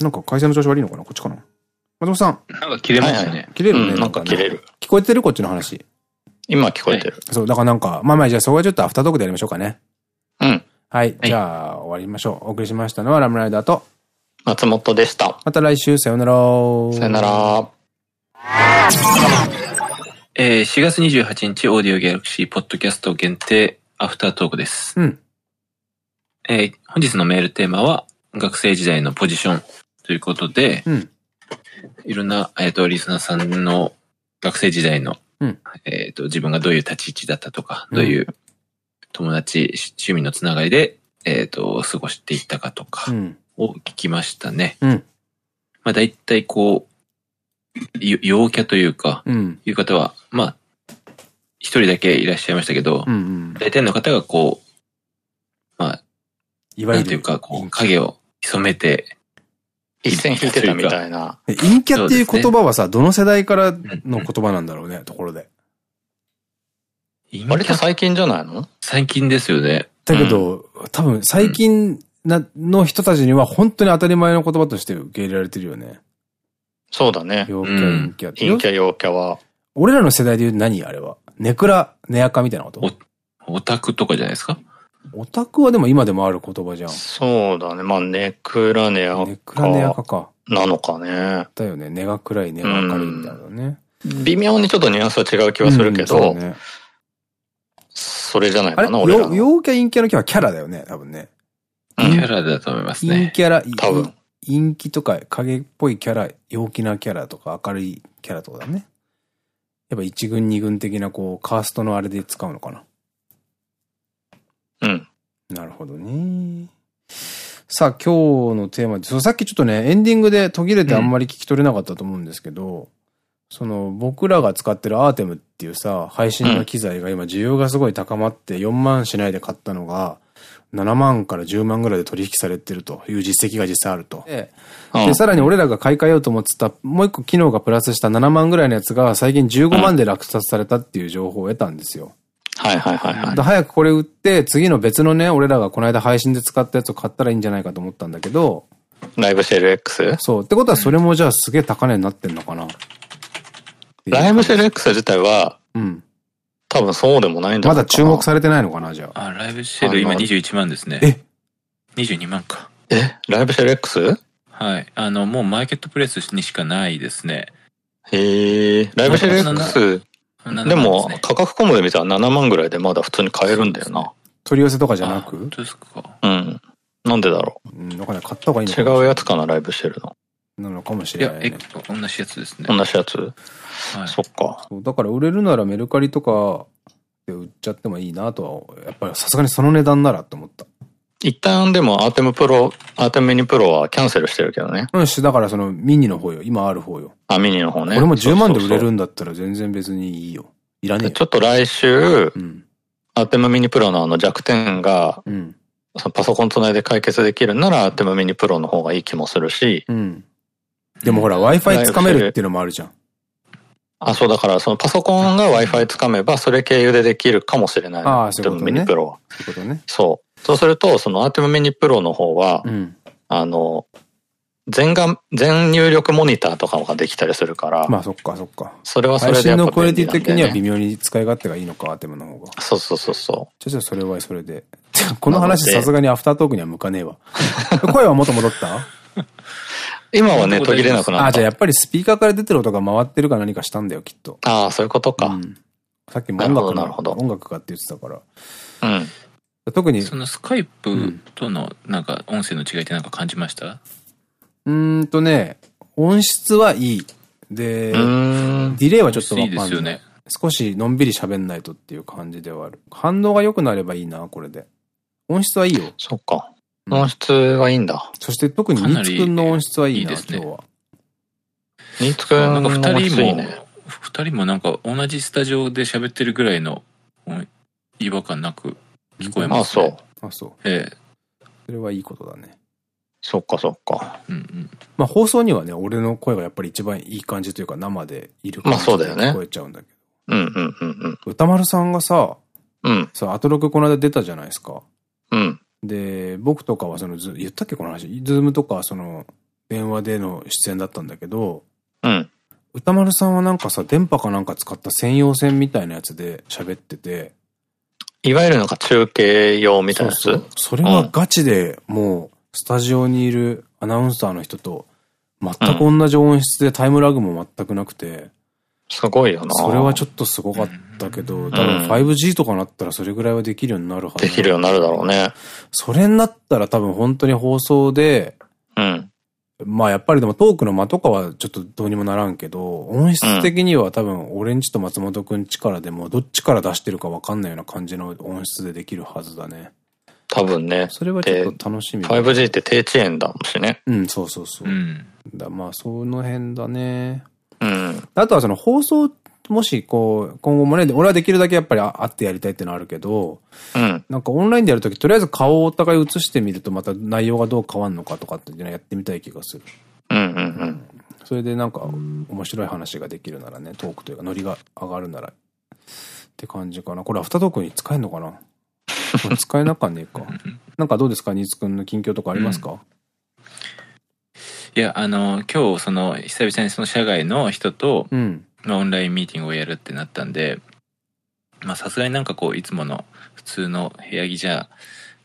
なんか会社の調子悪いのかな？こっちかな？松本さん。なんか切れますね。切れるね。なんか切れる。聞こえてる？こっちの話。今聞こえてる。そう、だからなんか、まあまあじゃあそこはちょっとアフタートークでやりましょうかね。うん。はい。じゃあ、終わりましょう。お送りしましたのはラムライダーと、松本でした。また来週、さよなら。さよなら。えー、4月28日、オーディオギャラクシーポッドキャスト限定アフタートークです。うん。えー、本日のメールテーマは、学生時代のポジションということで、うん、いろんな、えっ、ー、と、リスナーさんの学生時代の、うん、えっと、自分がどういう立ち位置だったとか、どういう友達、趣味のつながりで、えっ、ー、と、過ごしていったかとかを聞きましたね。うん、まあ、大体こう、陽キャというか、うん、いう方は、まあ、一人だけいらっしゃいましたけど、うんうん、大体の方がこう、まあ、いわゆる。なんていうか、こう、影を潜めて、一線引いてたみたいな。陰キャっていう言葉はさ、どの世代からの言葉なんだろうね、ところで。割と最近じゃないの？最近ですよね。だけど、多分最近な、の人たちには本当に当たり前の言葉として受け入れられてるよね。そうだね。陽キャ、陰キャ。陰キャ、陽キャは。俺らの世代で言う何あれは？ネクラ、ネアカみたいなこと？オタクとかじゃないですか？オタクはでも今でもある言葉じゃん。そうだね。まあ、ネクラネアカ。ネクラネアカか。なのかね。だよね。根が暗い、根が明るいみたいなね。微妙にちょっとニュアンスは違う気はするけど、うん、そね、それじゃないかな、俺らの。陽キャ陰キャのキャはキャラだよね、多分ね。キャラだと思いますね。陰キャラ、多分。陰気とか影っぽいキャラ、陽気なキャラとか明るいキャラとかだね。やっぱ一軍二軍的なこう、カーストのあれで使うのかな。うん。なるほどね。さあ、今日のテーマで、さっきちょっとね、エンディングで途切れてあんまり聞き取れなかったと思うんですけど、うん、その、僕らが使ってるアーテムっていうさ、配信の機材が今需要がすごい高まって4万しないで買ったのが、7万から10万ぐらいで取引されてるという実績が実際あると。で、でさらに俺らが買い替えようと思ってた、もう一個機能がプラスした7万ぐらいのやつが最近15万で落札されたっていう情報を得たんですよ。はいはいはいはい。早くこれ売って、次の別のね、俺らがこの間配信で使ったやつを買ったらいいんじゃないかと思ったんだけど。ライブシェル X? そう。ってことはそれもじゃあすげえ高値になってんのかな。ライブシェル X 自体は、うん。多分そうでもないんだまだ注目されてないのかな、じゃあ。あ、ライブシェル今21万ですね。え ?22 万か。え？ライブシェル X? はい。あの、もうマーケットプレイスにしかないですね。へえ。ライブシェル X でも、価格コムで見たら7万ぐらいでまだ普通に買えるんだよな。取り寄せとかじゃなく？ですか。うん。なんでだろう。うん、だから買った方がいい違うやつかな、ライブしてるの。なのかもしれない、ね。いや、え、同じやつですね。同じやつはい。そっか。だから売れるならメルカリとかで売っちゃってもいいなとは、やっぱりさすがにその値段ならって思った。一旦でもアーテムプロ、アーテムミニプロはキャンセルしてるけどね。うんし、だからそのミニの方よ。今ある方よ。あ、ミニの方ね。これも10万で売れるんだったら全然別にいいよ。いらねえ。ちょっと来週、うん、アーテムミニプロのあの弱点が、うん、パソコンつないで解決できるなら、アーテムミニプロの方がいい気もするし。うん。でもほら、Wi-Fi つかめるっていうのもあるじゃん。あ、そうだから、そのパソコンが Wi-Fi つかめば、それ経由でできるかもしれない。ああ、そういうことね。ミニプロは。そういうことね。そう。そうすると、そのアーテムミニプロの方は、うん、あの、全画、全入力モニターとかができたりするから。まあそっかそっか。それはそれでやっぱ、ね、のクオリティ的には微妙に使い勝手がいいのか、アテムの方が。そうそうそうそう。じゃあそれはそれで。<laughs> この話さすがにアフタートークには向かねえわ。<laughs> 声は元戻った？<laughs> 今はね、途切れなくなった。あ、じゃあやっぱりスピーカーから出てる音が回ってるか何かしたんだよ、きっと。ああ、そういうことか。うん、さっきも音楽の、音楽かって言ってたから。うん。特に。そのスカイプとのなんか音声の違いってなんか感じました？うんとね、音質はいい。で、ディレイはちょっとわかんない。いいですよね。少しのんびり喋んないとっていう感じではある。反応が良くなればいいな、これで。音質はいいよ。そっか。音質はいいんだ。そして特にニーツくんの音質はいいな、いいね、今日は。ニーツくんなんか二人も、二人もなんか同じスタジオで喋ってるぐらいの違和感なく聞こえます、ね。あ、そう。あ、そう。ええ。それはいいことだね。そっかそっか。うんうん。まあ放送にはね、俺の声がやっぱり一番いい感じというか生でいる感じで聞こえちゃうんだけど。うんうんうんうん。歌丸さんがさ、うん。さ、アトロクこの間出たじゃないですか。うん。で、僕とかはその、言ったっけこの話。ズームとかその、電話での出演だったんだけど、うん。歌丸さんはなんかさ、電波かなんか使った専用線みたいなやつで喋ってて、いわゆるなんか中継用みたいなやつ？そうそれはガチでもう、スタジオにいるアナウンサーの人と、全く同じ音質でタイムラグも全くなくて、すごいよな。それはちょっとすごかったけど、多分 5G とかなったらそれぐらいはできるようになるはず。できるようになるだろうね。それになったら多分本当に放送で、うん。まあやっぱりでもトークの間とかはちょっとどうにもならんけど、音質的には多分俺んちと松本くんちからでもどっちから出してるかわかんないような感じの音質でできるはずだね。多分ね。それはちょっと楽しみ 5G って低遅延だもんしね。うん、そうそうそう。うん、だまあその辺だね。うん。あとはその放送、もしこう、今後もね、俺はできるだけやっぱり会ってやりたいってのはあるけど、うん。なんかオンラインでやるとき、とりあえず顔をお互い映してみるとまた内容がどう変わるのかとかっていうのはやってみたい気がする。うんうんうん。それでなんか面白い話ができるならね、トークというかノリが上がるならって感じかな。これアフタートークに使えるのかな？使えなかねえか。<laughs> なんかどうですか、新津くんの近況とかありますか、うん、いや、あの、今日、その、久々にその社外の人と、うん、オンラインミーティングをやるってなったんで、まあ、さすがになんかこう、いつもの普通の部屋着じゃ、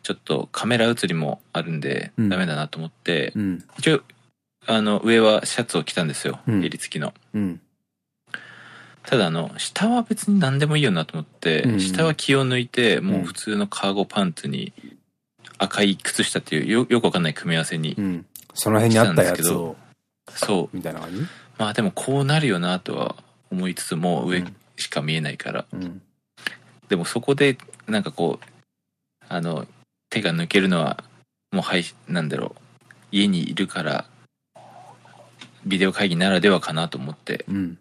ちょっとカメラ映りもあるんで、ダメだなと思って、うん、一応、あの、上はシャツを着たんですよ。襟付きの。ただあの、下は別に何でもいいよなと思って、うん、下は気を抜いて、もう普通のカーゴパンツに赤い靴下っていうよよくわかんない組み合わせに、うん、その辺にあったやつを。そう。みたいな感じ？まあでもこうなるよなとは思いつつも上しか見えないから。うん、でもそこでなんかこう、あの、手が抜けるのは、もうはい、なんだろう。家にいるから、ビデオ会議ならではかなと思って、うん、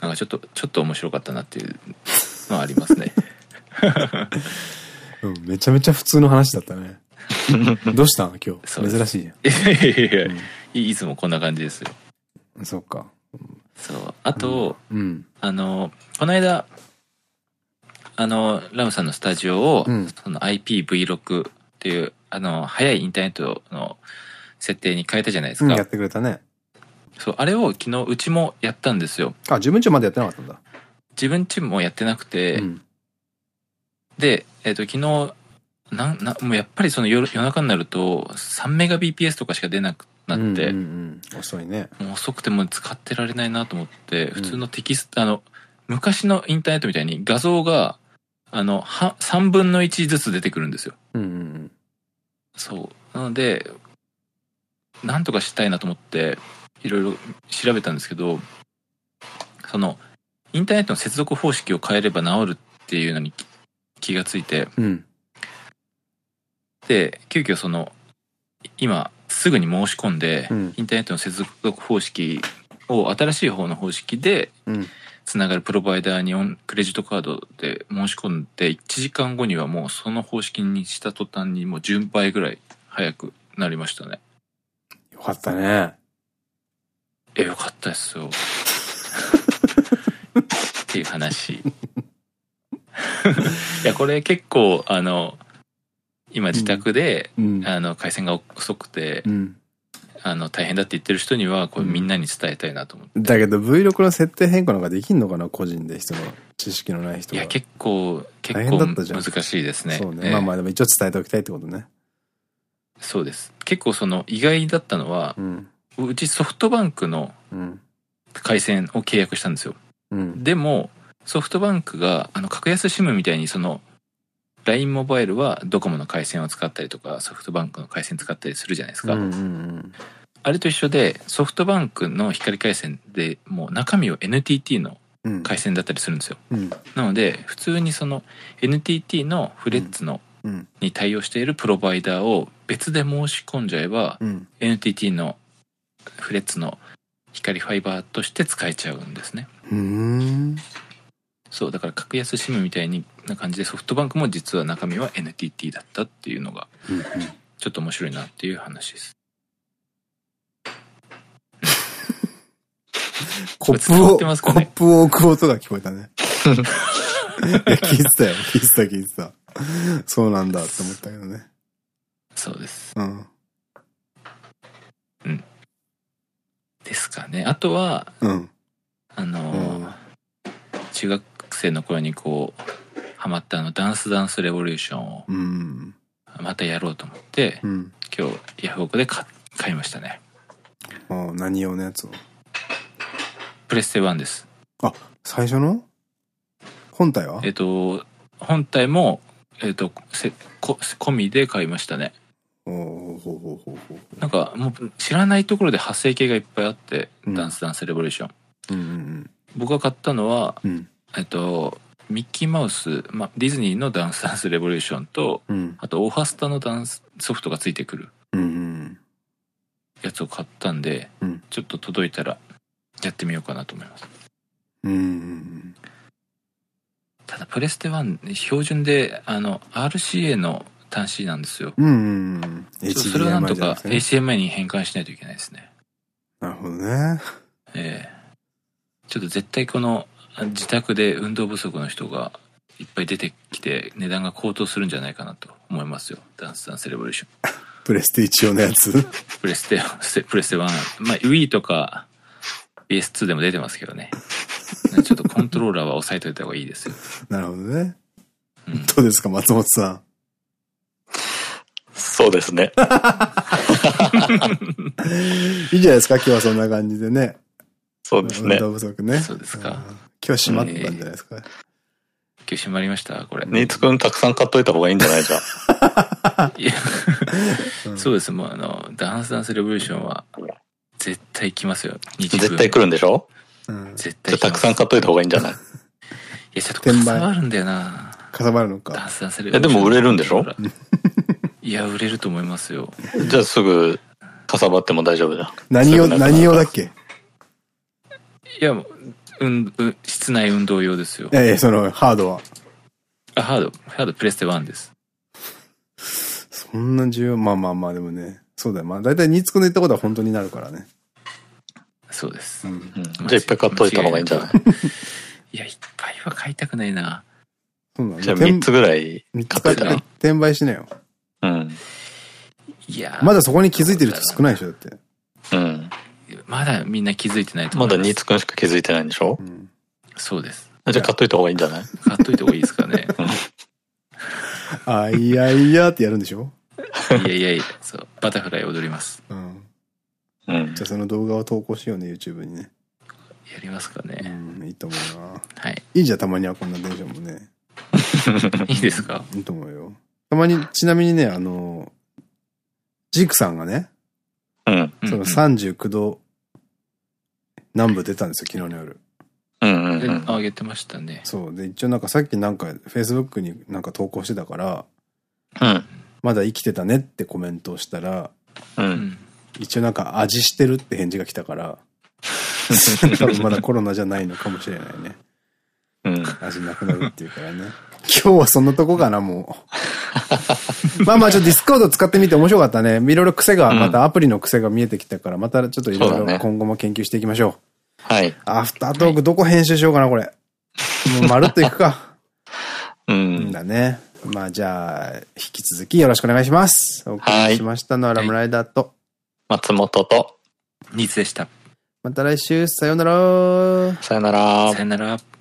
なんかちょっと、ちょっと面白かったなっていうのはありますね。<laughs> うん、めちゃめちゃ普通の話だったね。<laughs> どうしたん今日？珍しいじゃん。いやいやいや、いつもこんな感じですよ。そっか。そう。あと、うん、あの、この間、あの、ラムさんのスタジオを、うん、その IPv6 っていう、あの、早いインターネットの設定に変えたじゃないですか。やってくれたね。そう、あれを昨日うちもやったんですよ。あ、自分ちまでやってなかったんだ。自分ちもやってなくて、うん、で、えっ、ー、と、昨日、なん、な、もうやっぱりその夜夜中になると、3メガ BPS とかしか出なくなって、遅いね。もう遅くても使ってられないなと思って、普通のテキスト、あの、昔のインターネットみたいに画像が、あの、は、3分の1ずつ出てくるんですよ。うんうんうん、そう。なので、なんとかしたいなと思って、いろいろ調べたんですけど、その、インターネットの接続方式を変えれば治るっていうのに気がついて、うん、で、急遽その、今、すぐに申し込んで、うん、インターネットの接続方式を新しい方の方式で、つながるプロバイダーにクレジットカードで申し込んで、1時間後にはもうその方式にした途端にもう10倍ぐらい早くなりましたね。よかったね。え、よかったですよ。<laughs> っていう話。<laughs> いや、これ結構、あの、今自宅で、うん、あの、回線が遅くて、うん、あの、大変だって言ってる人には、これみんなに伝えたいなと思って。だけど Vlog の設定変更なんかできんのかな？個人で人の知識のない人が。いや、結構、結構難しいですね。そうね。まあまあでも一応伝えておきたいってことね。そうです。結構その意外だったのは、うちソフトバンクの回線を契約したんですよ。うん、でも、ソフトバンクが、あの、格安 SIM みたいにその、LINE モバイルはドコモの回線を使ったりとか、ソフトバンクの回線使ったりするじゃないですか。あれと一緒で、ソフトバンクの光回線でもう中身を NTT の回線だったりするんですよ。うん、なので、普通にその NTT のフレッツの、に対応しているプロバイダーを別で申し込んじゃえば、うん、NTT のフレッツの光ファイバーとして使えちゃうんですね。そうだから格安 SIM みたいな感じでソフトバンクも実は中身は NTT だったっていうのがちょっと面白いなっていう話です。<laughs> コップを、ね、コップを置く音が聞こえたね。<laughs> いや、聞いてたよ。聞いてた聞いてた。そうなんだって思ったけどね。そうです。うん。うん。ですかね。あとは、うん、あのーうん、中学生の頃にこう、ハマったあの、ダンスダンスレボリューションを、またやろうと思って、うん、今日、ヤフオクで買買いましたね。ああ、何用のやつを？プレステ1です。あ、最初の？本体は？えっと、本体も、えっと、せ、こ、込みで買いましたね。なんかもう知らないところで派生系がいっぱいあって、うん、ダンスダンスレボリューション。僕が買ったのは、うん、えっと、ミッキーマウス、まあ、ディズニーのダンスダンスレボリューションと、うん、あとオーファスタのダンスソフトがついてくるやつを買ったんで、うん、ちょっと届いたらやってみようかなと思います。うんただプレステ1標準であの RCA の端子なんですよ。うんうんうん。それをなんとか HDMI に変換しないといけないですね。なるほどね。ええー、ちょっと絶対この自宅で運動不足の人がいっぱい出てきて値段が高騰するんじゃないかなと思いますよ。ダンスダン <laughs> スレボリューション。プレステ1用のやつプレステ、プレステ1。まあ Wii とか PS2 でも出てますけどね。ちょっとコントローラーは押さえといた方がいいですよ。<laughs> なるほどね。うん、どうですか、松本さん？そうですね。<laughs> いいんじゃないですか今日はそんな感じでね。そうですね。運動不足ね。そうですか。今日閉まったんじゃないですか、えー、今日閉まりました？これ。ニーツくんたくさん買っといた方がいいんじゃないじゃん。いや、そうです。もうあの、ダンスダンスレボリューションは、絶対来ますよ。絶対来るんでしょ？うん。絶対たくさん買っといた方がいいんじゃない？いや、ちょっとかさばるんだよな。かさばるのか。ダンスダンスレボリューション。でも売れるんでしょ？いや、売れると思いますよ。じゃあすぐ、かさばっても大丈夫だ。何用、何用だっけ？いや、うん、う室内運動用ですよ。いやいや、その、ハードは。あ、ハード、ハードプレステ1です。そんな重要、まあまあまあでもね。そうだよ。まあ大体ニーツくんの言ったことは本当になるからね。そうです。うん。じゃあいっぱい買っといた方がいいんじゃない？いや、いっぱいは買いたくないな。そうなんじゃあ3つぐらい買っといたら。転売しなよ。うん。いやまだそこに気づいてる人少ないでしょ、だって。うん。まだみんな気づいてないと思まだニーツくんしか気づいてないんでしょ？うん。そうです。じゃあ買っといた方がいいんじゃない？買っといた方がいいですかね。あ、いやいやってやるんでしょ？いやいやいや、そう。バタフライ踊ります。うん。うん。じゃあその動画を投稿しようね、YouTube にね。やりますかね。うん、いいと思うな。はい。いいじゃん、たまにはこんな電車もね。<laughs> いいですか？いいと思うよ。たまに、ちなみにね、あの、ジークさんがね、うん。その39度南部出たんですよ、昨日の夜。うんうん、うん。あげてましたね。そう。で、一応なんかさっきなんか Facebook になんか投稿してたから、うん。まだ生きてたねってコメントをしたら、うん。一応なんか味してるって返事が来たから、多 <laughs> 分まだコロナじゃないのかもしれないね。うん。味なくなるっていうからね。今日はそんなとこかな、もう。まあまあちょっとディスコード使ってみて面白かったね。いろいろ癖が、またアプリの癖が見えてきたから、またちょっといろいろ今後も研究していきましょう。はい。アフタートークどこ編集しようかな、これ。もうまるっといくか。<laughs> うん。だね。まあじゃあ、引き続きよろしくお願いします。お送りしましたのは RAM RIDER と。松本と、ニーツでした。また来週、さよなら。さよなら。さよなら。